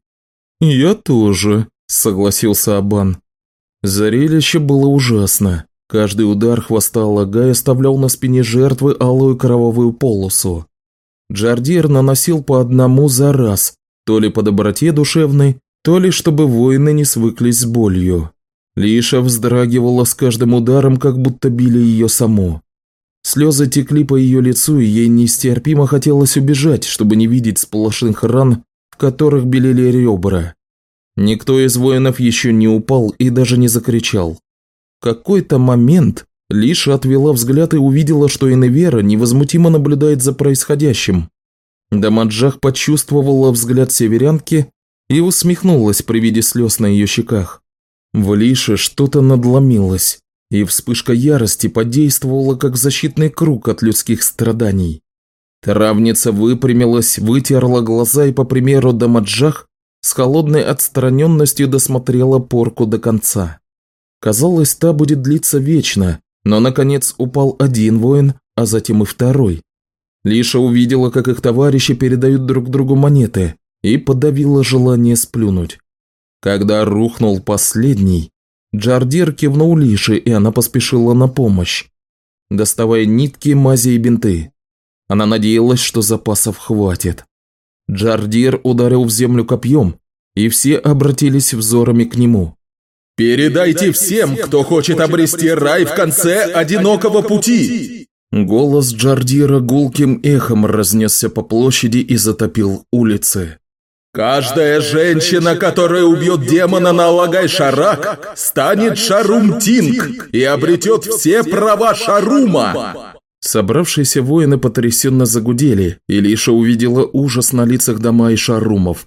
«Я тоже», – согласился Абан. Зрелище было ужасно. Каждый удар хвоста Алагай оставлял на спине жертвы алую кровавую полосу. Джардир наносил по одному за раз, то ли по доброте душевной, то ли чтобы воины не свыклись с болью. Лиша вздрагивала с каждым ударом, как будто били ее саму. Слезы текли по ее лицу, и ей нестерпимо хотелось убежать, чтобы не видеть сплошных ран, в которых белели ребра. Никто из воинов еще не упал и даже не закричал какой-то момент Лиша отвела взгляд и увидела, что Иневера невозмутимо наблюдает за происходящим. Дамаджах почувствовала взгляд северянки и усмехнулась при виде слез на ее щеках. В Лише что-то надломилось, и вспышка ярости подействовала как защитный круг от людских страданий. Травница выпрямилась, вытерла глаза и, по примеру Дамаджах, с холодной отстраненностью досмотрела порку до конца. Казалось, та будет длиться вечно, но наконец упал один воин, а затем и второй. Лиша увидела, как их товарищи передают друг другу монеты, и подавила желание сплюнуть. Когда рухнул последний, Джардир кивнул Лише, и она поспешила на помощь, доставая нитки, мази и бинты. Она надеялась, что запасов хватит. Джардир ударил в землю копьем, и все обратились взорами к нему. Передайте всем, кто хочет обрести рай в конце одинокого пути!» Голос Джардира гулким эхом разнесся по площади и затопил улицы. Каждая женщина, которая убьет демона на Алагай-Шарак, станет Шарум-Тинг и обретет все права Шарума!» Собравшиеся воины потрясенно загудели, и Лиша увидела ужас на лицах дома и шарумов.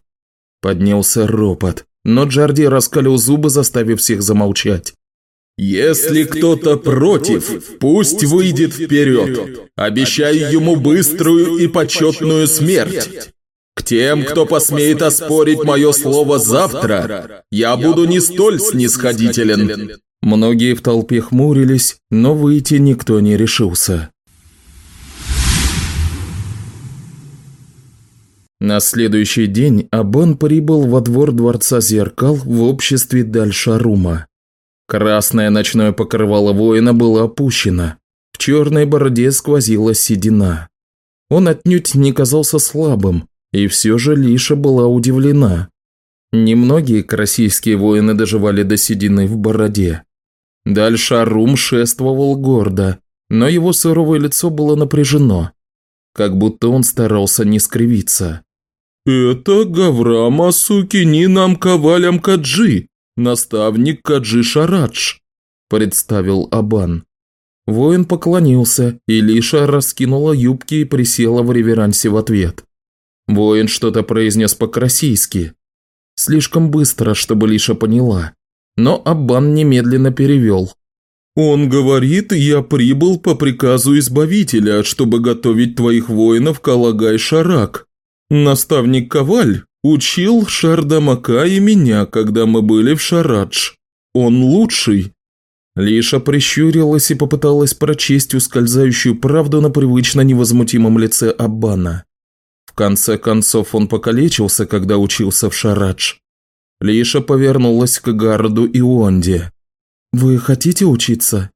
Поднялся ропот, но Джарди раскалил зубы, заставив всех замолчать. «Если кто-то против, пусть выйдет вперед. Обещаю ему быструю и почетную смерть. Тем, кто посмеет оспорить мое слово завтра, я буду не столь снисходителен». Многие в толпе хмурились, но выйти никто не решился. На следующий день Абон прибыл во двор Дворца Зеркал в обществе Дальшарума. Красное ночное покрывало воина было опущено. В черной бороде сквозила седина. Он отнюдь не казался слабым, и все же Лиша была удивлена. Немногие российские воины доживали до седины в бороде. Дальшарум шествовал гордо, но его суровое лицо было напряжено, как будто он старался не скривиться. «Это Гаврама Сукининам Ковалям Каджи, наставник Каджи Шарадж», – представил Абан. Воин поклонился, и Лиша раскинула юбки и присела в реверансе в ответ. Воин что-то произнес по-красийски. Слишком быстро, чтобы Лиша поняла. Но Аббан немедленно перевел. «Он говорит, я прибыл по приказу Избавителя, чтобы готовить твоих воинов к Алагай-Шарак. Наставник Коваль учил Шардамака и меня, когда мы были в Шарадж. Он лучший». Лиша прищурилась и попыталась прочесть ускользающую правду на привычно невозмутимом лице Аббана. Конце концов он покалечился, когда учился в Шарадж. Лиша повернулась к Гарду и Онде. «Вы хотите учиться?»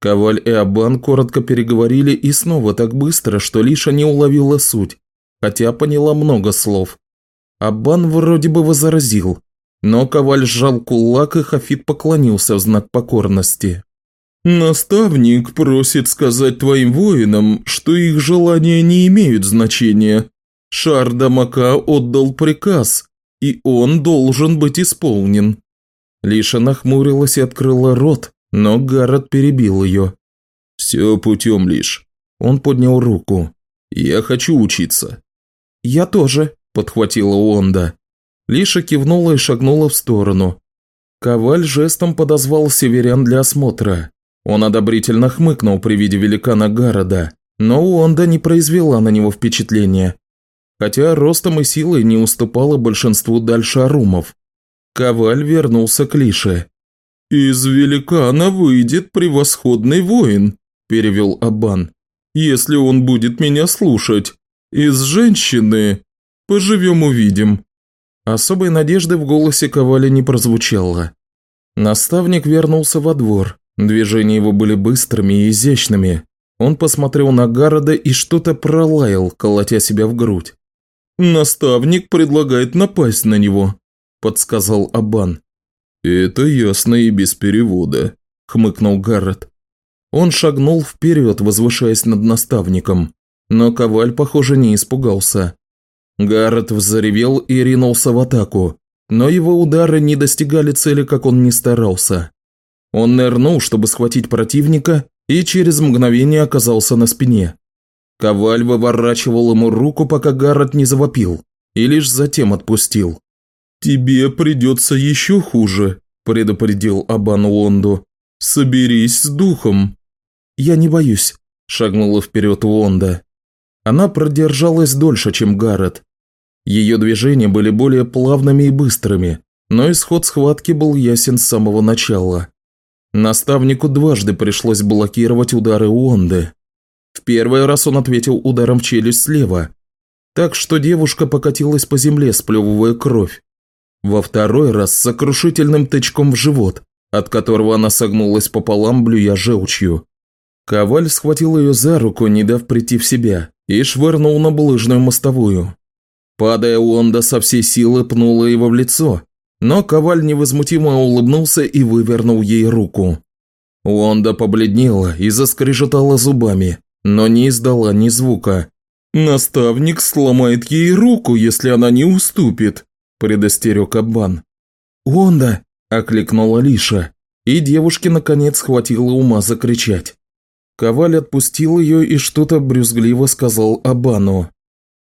Коваль и Абан коротко переговорили и снова так быстро, что Лиша не уловила суть хотя поняла много слов. Аббан вроде бы возразил, но Коваль сжал кулак и Хафит поклонился в знак покорности. «Наставник просит сказать твоим воинам, что их желания не имеют значения. Шардамака отдал приказ, и он должен быть исполнен». Лиша нахмурилась и открыла рот, но Гаррет перебил ее. «Все путем лишь». Он поднял руку. «Я хочу учиться. «Я тоже», – подхватила Онда. Лиша кивнула и шагнула в сторону. Коваль жестом подозвал северян для осмотра. Он одобрительно хмыкнул при виде великана города, но Онда не произвела на него впечатления. Хотя ростом и силой не уступала большинству дальше арумов. Коваль вернулся к Лише. «Из великана выйдет превосходный воин», – перевел Абан. «Если он будет меня слушать». Из женщины поживем увидим». Особой надежды в голосе Коваля не прозвучало. Наставник вернулся во двор. Движения его были быстрыми и изящными. Он посмотрел на Гарода и что-то пролаял, колотя себя в грудь. «Наставник предлагает напасть на него», – подсказал Абан. «Это ясно и без перевода», – хмыкнул Гаррет. Он шагнул вперед, возвышаясь над наставником. Но Коваль, похоже, не испугался. Гаррет взревел и ринулся в атаку, но его удары не достигали цели, как он ни старался. Он нырнул, чтобы схватить противника, и через мгновение оказался на спине. Коваль выворачивал ему руку, пока Гаррет не завопил, и лишь затем отпустил. «Тебе придется еще хуже», – предупредил Абан Уонду. «Соберись с духом». «Я не боюсь», – шагнула вперед Уонда. Она продержалась дольше, чем Гаррет. Ее движения были более плавными и быстрыми, но исход схватки был ясен с самого начала. Наставнику дважды пришлось блокировать удары Уонды. В первый раз он ответил ударом в челюсть слева, так что девушка покатилась по земле, сплевывая кровь. Во второй раз с сокрушительным тычком в живот, от которого она согнулась пополам, блюя желчью. Коваль схватил ее за руку, не дав прийти в себя, и швырнул на булыжную мостовую. Падая, Уонда со всей силы пнула его в лицо, но Коваль невозмутимо улыбнулся и вывернул ей руку. Уонда побледнела и заскрежетала зубами, но не издала ни звука. Наставник сломает ей руку, если она не уступит», – предостерег Аббан. «Онда!» – окликнула Лиша, и девушке наконец хватило ума закричать. Коваль отпустил ее и что-то брюзгливо сказал Абану.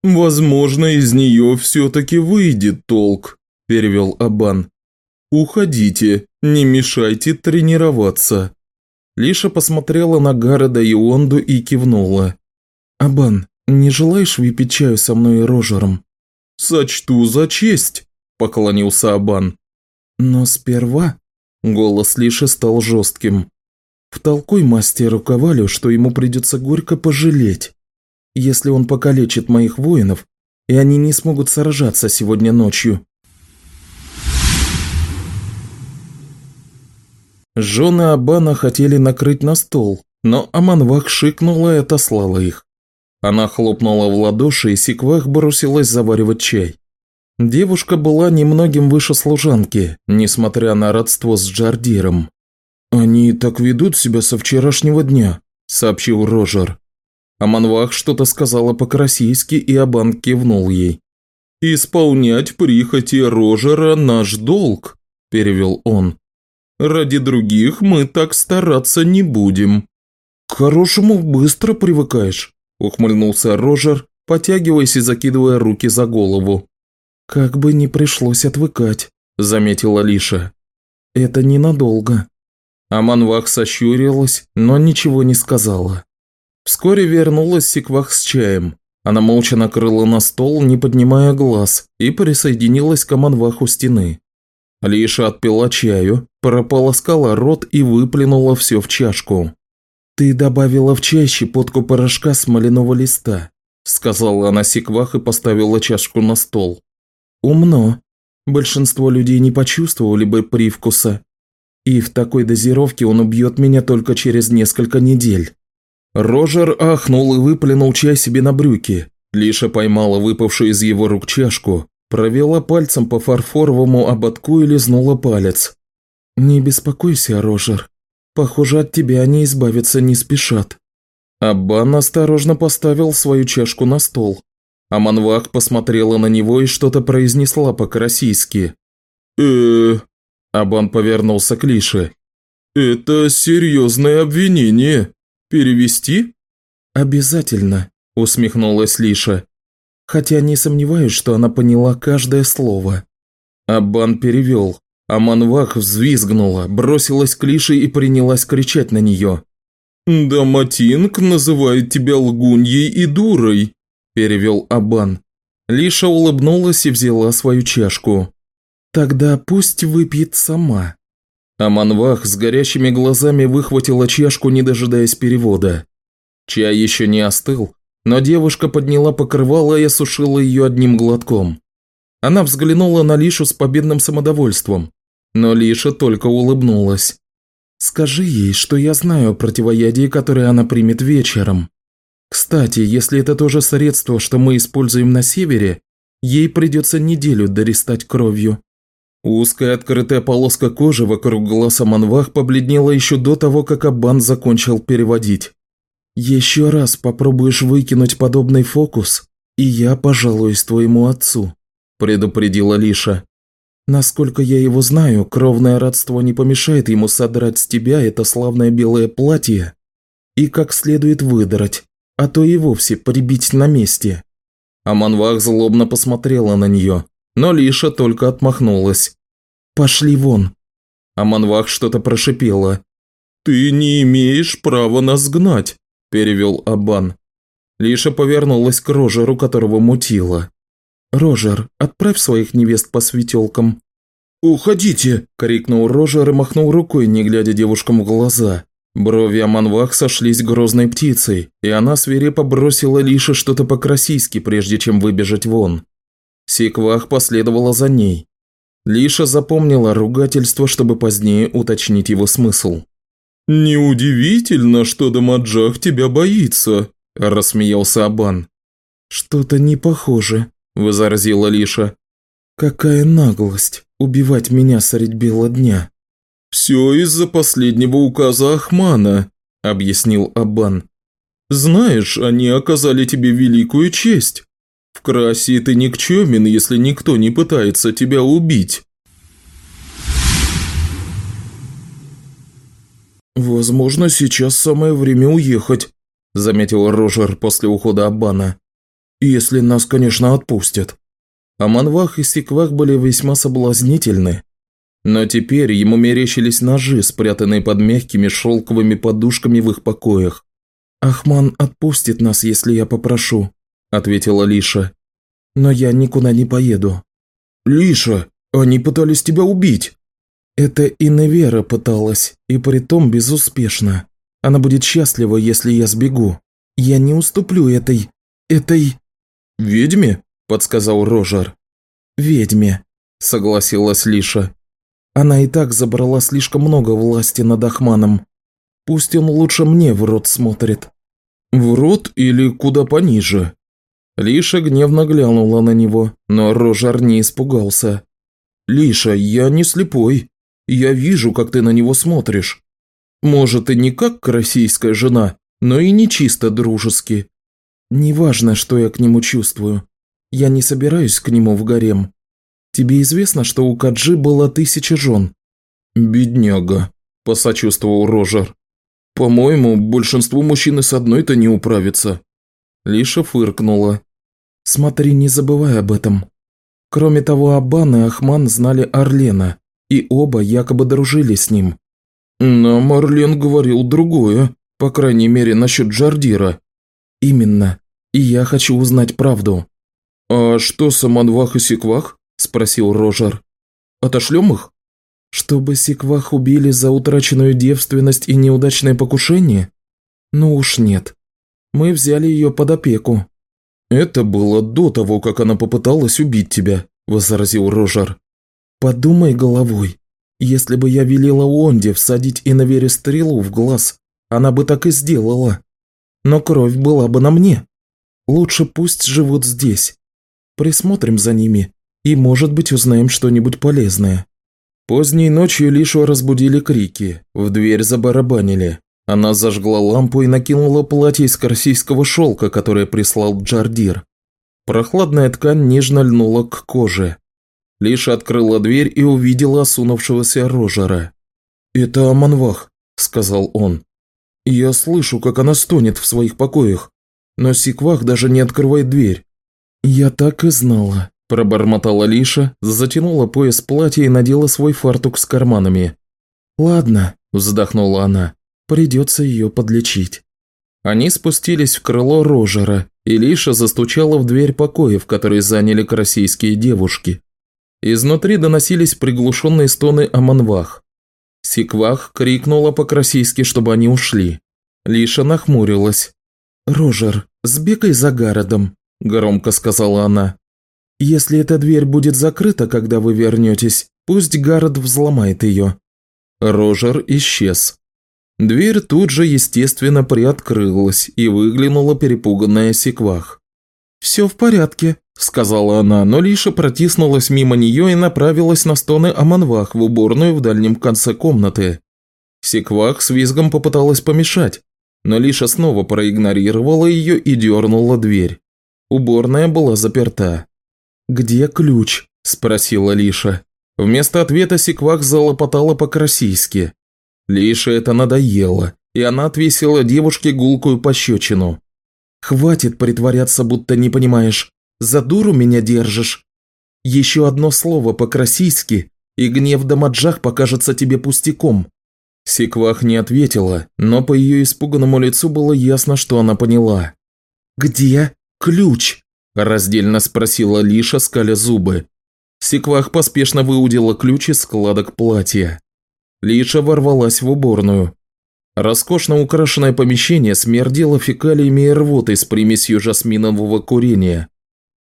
«Возможно, из нее все-таки выйдет толк», – перевел Абан. «Уходите, не мешайте тренироваться». Лиша посмотрела на Гарода и Онду и кивнула. «Абан, не желаешь выпить чаю со мной и Рожером?» «Сочту за честь», – поклонился Абан. «Но сперва...» – голос Лиши стал жестким. «Втолкуй мастеру Ковалю, что ему придется горько пожалеть, если он покалечит моих воинов, и они не смогут сражаться сегодня ночью». Жены Абана хотели накрыть на стол, но Аманвах шикнула и отослала их. Она хлопнула в ладоши, и Сиквах бросилась заваривать чай. Девушка была немногим выше служанки, несмотря на родство с Джардиром. «Они так ведут себя со вчерашнего дня», – сообщил Рожер. Аманвах что-то сказала по-красийски, и Абан кивнул ей. «Исполнять прихоти Рожера – наш долг», – перевел он. Ради других мы так стараться не будем». «К хорошему быстро привыкаешь», – ухмыльнулся Рожер, потягиваясь и закидывая руки за голову. «Как бы не пришлось отвыкать», – заметила Лиша. «Это ненадолго». Аманвах сощурилась, но ничего не сказала. Вскоре вернулась Сиквах с чаем. Она молча накрыла на стол, не поднимая глаз, и присоединилась к Аманваху стены. Лиша отпила чаю, прополоскала рот и выплюнула все в чашку. «Ты добавила в чай щепотку порошка смоляного листа», сказала она секвах и поставила чашку на стол. «Умно. Большинство людей не почувствовали бы привкуса. И в такой дозировке он убьет меня только через несколько недель». Рожер ахнул и выплюнул чай себе на брюки. Лиша поймала выпавшую из его рук чашку, Провела пальцем по фарфоровому ободку и лизнула палец. «Не беспокойся, Рожер. Похоже, от тебя они избавиться не спешат». Аббан осторожно поставил свою чашку на стол. Аманвах посмотрела на него и что-то произнесла по-карасийски. э Абан повернулся к Лише. «Это серьезное обвинение. Перевести?» «Обязательно», – усмехнулась Лиша хотя не сомневаюсь, что она поняла каждое слово. Аббан перевел. Аманвах взвизгнула, бросилась к Лише и принялась кричать на нее. «Да Матинг называет тебя лгуньей и дурой», – перевел Абан. Лиша улыбнулась и взяла свою чашку. «Тогда пусть выпьет сама». Аманвах с горящими глазами выхватила чашку, не дожидаясь перевода. Чай еще не остыл, но девушка подняла покрывало и осушила ее одним глотком. Она взглянула на Лишу с победным самодовольством, но Лиша только улыбнулась. «Скажи ей, что я знаю о противоядии, которое она примет вечером. Кстати, если это то же средство, что мы используем на севере, ей придется неделю дористать кровью». Узкая открытая полоска кожи вокруг глаза Манвах побледнела еще до того, как Абан закончил переводить. «Еще раз попробуешь выкинуть подобный фокус, и я пожалуюсь твоему отцу», – предупредила Лиша. «Насколько я его знаю, кровное родство не помешает ему содрать с тебя это славное белое платье и как следует выдрать, а то и вовсе прибить на месте». Аманвах злобно посмотрела на нее, но Лиша только отмахнулась. «Пошли вон!» Аманвах что-то прошипела. «Ты не имеешь права нас гнать!» – перевел Абан. Лиша повернулась к Рожеру, которого мутила. «Рожер, отправь своих невест по светелкам». «Уходите!» – крикнул Рожер и махнул рукой, не глядя девушкам в глаза. Брови Аманвах сошлись грозной птицей, и она свирепо бросила Лише что-то по-красийски, прежде чем выбежать вон. Сиквах последовала за ней. Лиша запомнила ругательство, чтобы позднее уточнить его смысл. «Неудивительно, что Дамаджах тебя боится», – рассмеялся Абан. «Что-то не похоже», – возразила Лиша. «Какая наглость убивать меня средь бела дня». «Все из-за последнего указа Ахмана», – объяснил Абан. Знаешь, они оказали тебе великую честь. В Красе ты никчемен, если никто не пытается тебя убить. «Возможно, сейчас самое время уехать», – заметил Рожер после ухода Аббана. «Если нас, конечно, отпустят». Аманвах и Сиквах были весьма соблазнительны, но теперь ему мерещились ножи, спрятанные под мягкими шелковыми подушками в их покоях. «Ахман отпустит нас, если я попрошу», – ответила Лиша. «Но я никуда не поеду». «Лиша, они пытались тебя убить!» Это и Невера пыталась, и притом безуспешно. Она будет счастлива, если я сбегу. Я не уступлю этой... этой... «Ведьме?» – подсказал Рожер. «Ведьме», – согласилась Лиша. Она и так забрала слишком много власти над Ахманом. Пусть он лучше мне в рот смотрит». «В рот или куда пониже?» Лиша гневно глянула на него, но Рожар не испугался. «Лиша, я не слепой. Я вижу, как ты на него смотришь. Может, и не как российская жена, но и не чисто дружески. Неважно, что я к нему чувствую. Я не собираюсь к нему в гарем. Тебе известно, что у Каджи было тысяча жен?» «Бедняга», – посочувствовал Рожер. «По-моему, большинству мужчин и с одной-то не управится». Лиша фыркнула. «Смотри, не забывай об этом. Кроме того, Аббан и Ахман знали Орлена, и оба якобы дружили с ним. Но Марлен говорил другое, по крайней мере, насчет Джардира. Именно. И я хочу узнать правду. «А что с Аманвах и Секвах?» – спросил Рожер. «Отошлем их?» «Чтобы Секвах убили за утраченную девственность и неудачное покушение? Ну уж нет. Мы взяли ее под опеку». «Это было до того, как она попыталась убить тебя», – возразил Рожер. Подумай головой. Если бы я велела Онде всадить Иновере стрелу в глаз, она бы так и сделала. Но кровь была бы на мне. Лучше пусть живут здесь. Присмотрим за ними и, может быть, узнаем что-нибудь полезное. Поздней ночью Лишу разбудили крики, в дверь забарабанили. Она зажгла лампу и накинула платье из корсийского шелка, которое прислал Джардир. Прохладная ткань нежно льнула к коже. Лишь открыла дверь и увидела осунувшегося Рожера. «Это Аманвах», – сказал он. «Я слышу, как она стонет в своих покоях, но Сиквах даже не открывает дверь». «Я так и знала», – пробормотала Лиша, затянула пояс платья и надела свой фартук с карманами. «Ладно», – вздохнула она, – «придется ее подлечить». Они спустились в крыло Рожера, и Лиша застучала в дверь покоев, которые заняли карасийские девушки. Изнутри доносились приглушенные стоны Аманвах. Сиквах крикнула по-красийски, чтобы они ушли. Лиша нахмурилась. «Рожер, сбегай за городом», – громко сказала она. «Если эта дверь будет закрыта, когда вы вернетесь, пусть город взломает ее». Рожер исчез. Дверь тут же, естественно, приоткрылась и выглянула перепуганная Сиквах. «Все в порядке», – сказала она, но Лиша протиснулась мимо нее и направилась на стоны Аманвах в уборную в дальнем конце комнаты. Секвах с визгом попыталась помешать, но Лиша снова проигнорировала ее и дернула дверь. Уборная была заперта. «Где ключ?» – спросила Лиша. Вместо ответа Секвах залопотала по-красийски. Лише это надоело, и она отвесила девушке гулкую пощечину. «Хватит притворяться, будто не понимаешь. За дуру меня держишь? Еще одно слово по-красийски, и гнев Дамаджах покажется тебе пустяком». Секвах не ответила, но по ее испуганному лицу было ясно, что она поняла. «Где ключ?» – раздельно спросила Лиша, скаля зубы. Секвах поспешно выудила ключ из складок платья. Лиша ворвалась в уборную. Роскошно украшенное помещение смердело фекалиями и рвотой с примесью жасминового курения.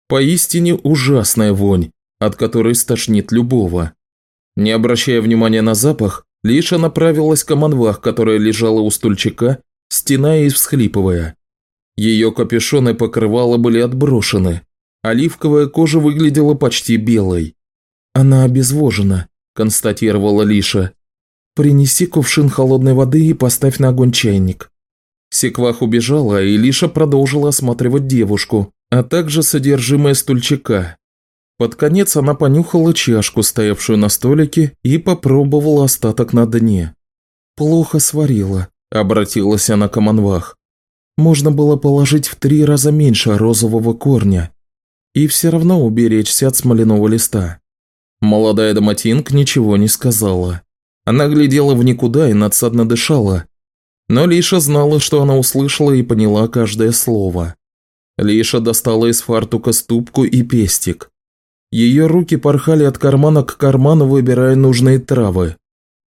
Поистине ужасная вонь, от которой стошнит любого. Не обращая внимания на запах, Лиша направилась к Аманвах, которая лежала у стульчика, стеная и всхлипывая. Ее капюшоны покрывала были отброшены. Оливковая кожа выглядела почти белой. «Она обезвожена», – констатировала Лиша. «Принеси кувшин холодной воды и поставь на огонь чайник». Секвах убежала, и Лиша продолжила осматривать девушку, а также содержимое стульчика. Под конец она понюхала чашку, стоявшую на столике, и попробовала остаток на дне. «Плохо сварила», – обратилась она к Аманвах. «Можно было положить в три раза меньше розового корня и все равно уберечься от смоляного листа». Молодая Доматинг ничего не сказала. Она глядела в никуда и надсадно дышала. Но Лиша знала, что она услышала и поняла каждое слово. Лиша достала из фартука ступку и пестик. Ее руки порхали от кармана к карману, выбирая нужные травы.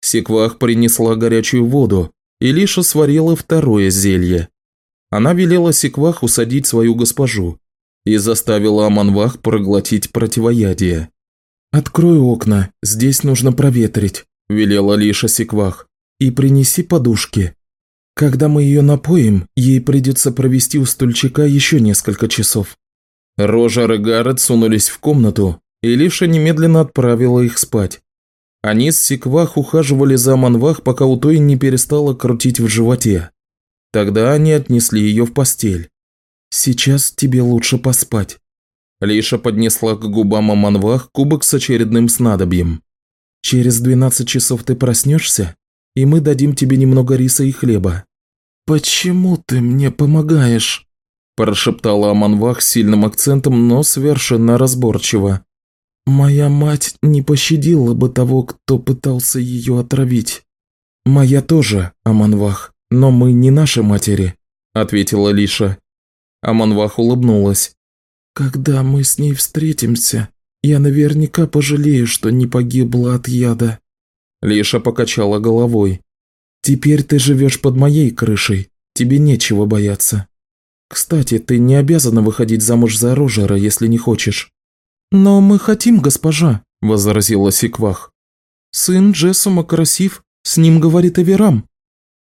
Секвах принесла горячую воду, и Лиша сварила второе зелье. Она велела Секвах усадить свою госпожу и заставила Аманвах проглотить противоядие. «Открой окна, здесь нужно проветрить», – велела Лиша Секвах, – «и принеси подушки. Когда мы ее напоим, ей придется провести у стульчика еще несколько часов». Рожа и Гаррет сунулись в комнату, и Лиша немедленно отправила их спать. Они с Секвах ухаживали за Манвах, пока у той не перестала крутить в животе. Тогда они отнесли ее в постель. «Сейчас тебе лучше поспать». Лиша поднесла к губам Аманвах кубок с очередным снадобьем. «Через 12 часов ты проснешься, и мы дадим тебе немного риса и хлеба». «Почему ты мне помогаешь?» прошептала Аманвах сильным акцентом, но совершенно разборчиво. «Моя мать не пощадила бы того, кто пытался ее отравить». «Моя тоже, Аманвах, но мы не наши матери», – ответила Лиша. Аманвах улыбнулась. «Когда мы с ней встретимся, я наверняка пожалею, что не погибла от яда». Лиша покачала головой. «Теперь ты живешь под моей крышей, тебе нечего бояться». «Кстати, ты не обязана выходить замуж за Рожера, если не хочешь». «Но мы хотим, госпожа», – возразила Сиквах. «Сын Джессума красив, с ним говорит Эверам.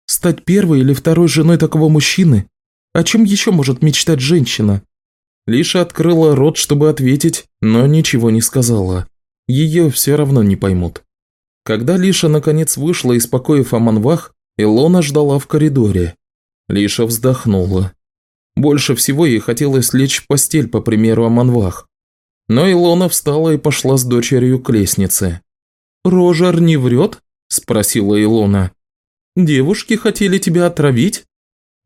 Стать первой или второй женой такого мужчины? О чем еще может мечтать женщина?» Лиша открыла рот, чтобы ответить, но ничего не сказала. Ее все равно не поймут. Когда Лиша наконец вышла из покоев Аманвах, Илона ждала в коридоре. Лиша вздохнула. Больше всего ей хотелось лечь в постель, по примеру Аманвах. Но Илона встала и пошла с дочерью к лестнице. «Рожар не врет?» – спросила Илона. «Девушки хотели тебя отравить?»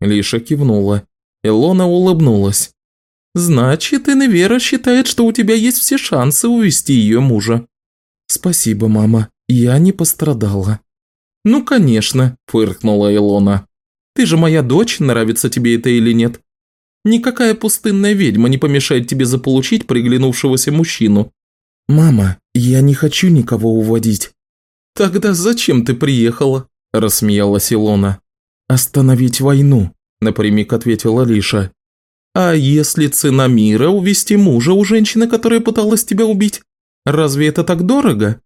Лиша кивнула. Илона улыбнулась. «Значит, Иневера считает, что у тебя есть все шансы увести ее мужа». «Спасибо, мама, я не пострадала». «Ну, конечно», – фыркнула Илона. «Ты же моя дочь, нравится тебе это или нет?» Никакая пустынная ведьма не помешает тебе заполучить приглянувшегося мужчину». «Мама, я не хочу никого уводить». «Тогда зачем ты приехала?» – рассмеялась Илона. «Остановить войну», – напрямик ответила Лиша. «А если цена мира увести мужа у женщины, которая пыталась тебя убить? Разве это так дорого?»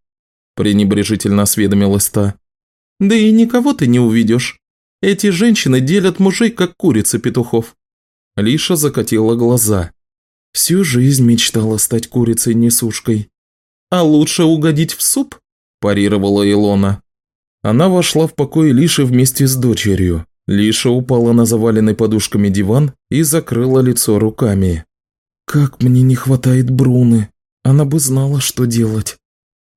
пренебрежительно осведомилась та. «Да и никого ты не увидишь. Эти женщины делят мужей, как курицы петухов. Лиша закатила глаза. Всю жизнь мечтала стать курицей-несушкой. «А лучше угодить в суп?» – парировала Илона. Она вошла в покой Лиши вместе с дочерью. Лиша упала на заваленный подушками диван и закрыла лицо руками. «Как мне не хватает Бруны! Она бы знала, что делать!»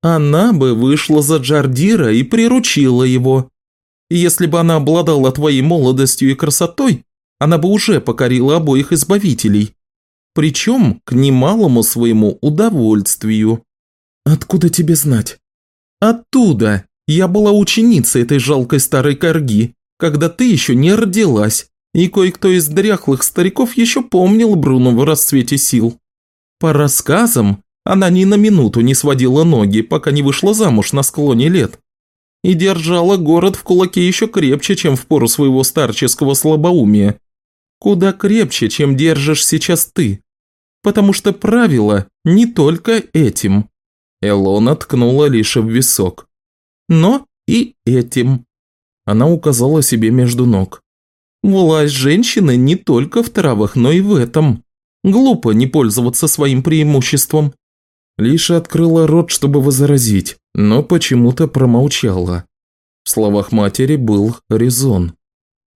«Она бы вышла за Джардира и приручила его. Если бы она обладала твоей молодостью и красотой, она бы уже покорила обоих избавителей. Причем к немалому своему удовольствию. Откуда тебе знать? Оттуда. Я была ученицей этой жалкой старой корги, когда ты еще не родилась, и кое-кто из дряхлых стариков еще помнил Бруно в расцвете сил. По рассказам, она ни на минуту не сводила ноги, пока не вышла замуж на склоне лет. И держала город в кулаке еще крепче, чем в пору своего старческого слабоумия. Куда крепче, чем держишь сейчас ты. Потому что правило не только этим. Элона ткнула лишь в висок. Но и этим. Она указала себе между ног. Власть женщины не только в травах, но и в этом. Глупо не пользоваться своим преимуществом. Лиша открыла рот, чтобы возразить, но почему-то промолчала. В словах матери был резон.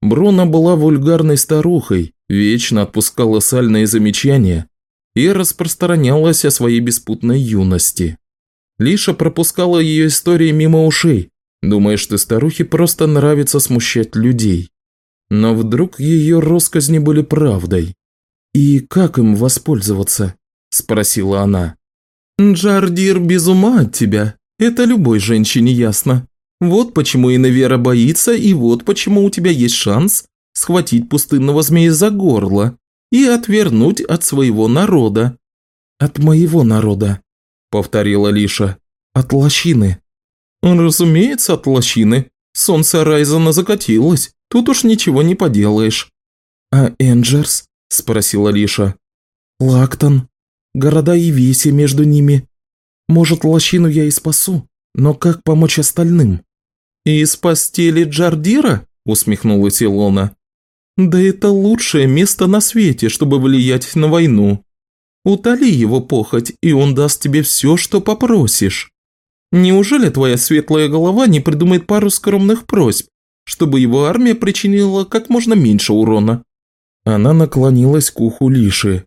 Бруно была вульгарной старухой, вечно отпускала сальные замечания и распространялась о своей беспутной юности. Лиша пропускала ее истории мимо ушей, думая, что старухе просто нравится смущать людей. Но вдруг ее росказни были правдой. «И как им воспользоваться?» – спросила она. «Джардир без ума от тебя. Это любой женщине ясно. Вот почему Иневера боится, и вот почему у тебя есть шанс схватить пустынного змея за горло и отвернуть от своего народа». «От моего народа», – повторила Лиша. «От лощины». «Разумеется, от лощины. Солнце Райзена закатилось. Тут уж ничего не поделаешь». «А Энджерс?» – спросила Лиша. «Лактон. Города и веси между ними. Может, лощину я и спасу, но как помочь остальным?» «Из постели Джардира?» – усмехнулась Илона. «Да это лучшее место на свете, чтобы влиять на войну. Утоли его похоть, и он даст тебе все, что попросишь. Неужели твоя светлая голова не придумает пару скромных просьб, чтобы его армия причинила как можно меньше урона?» Она наклонилась к уху Лиши.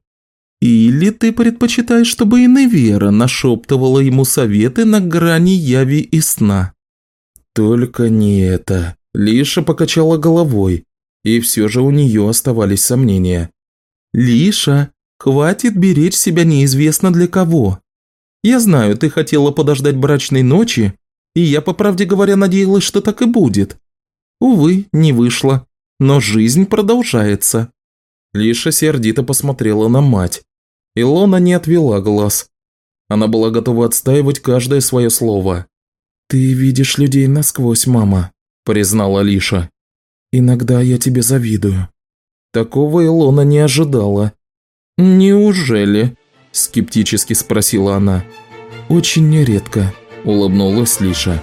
«Или ты предпочитаешь, чтобы и Невера нашептывала ему советы на грани яви и сна?» Только не это. Лиша покачала головой, и все же у нее оставались сомнения. «Лиша, хватит беречь себя неизвестно для кого. Я знаю, ты хотела подождать брачной ночи, и я, по правде говоря, надеялась, что так и будет. Увы, не вышло, но жизнь продолжается». Лиша сердито посмотрела на мать. Илона не отвела глаз. Она была готова отстаивать каждое свое слово. «Ты видишь людей насквозь, мама», – признала Лиша. «Иногда я тебе завидую». Такого Илона не ожидала. «Неужели?» – скептически спросила она. «Очень нередко», – улыбнулась Лиша.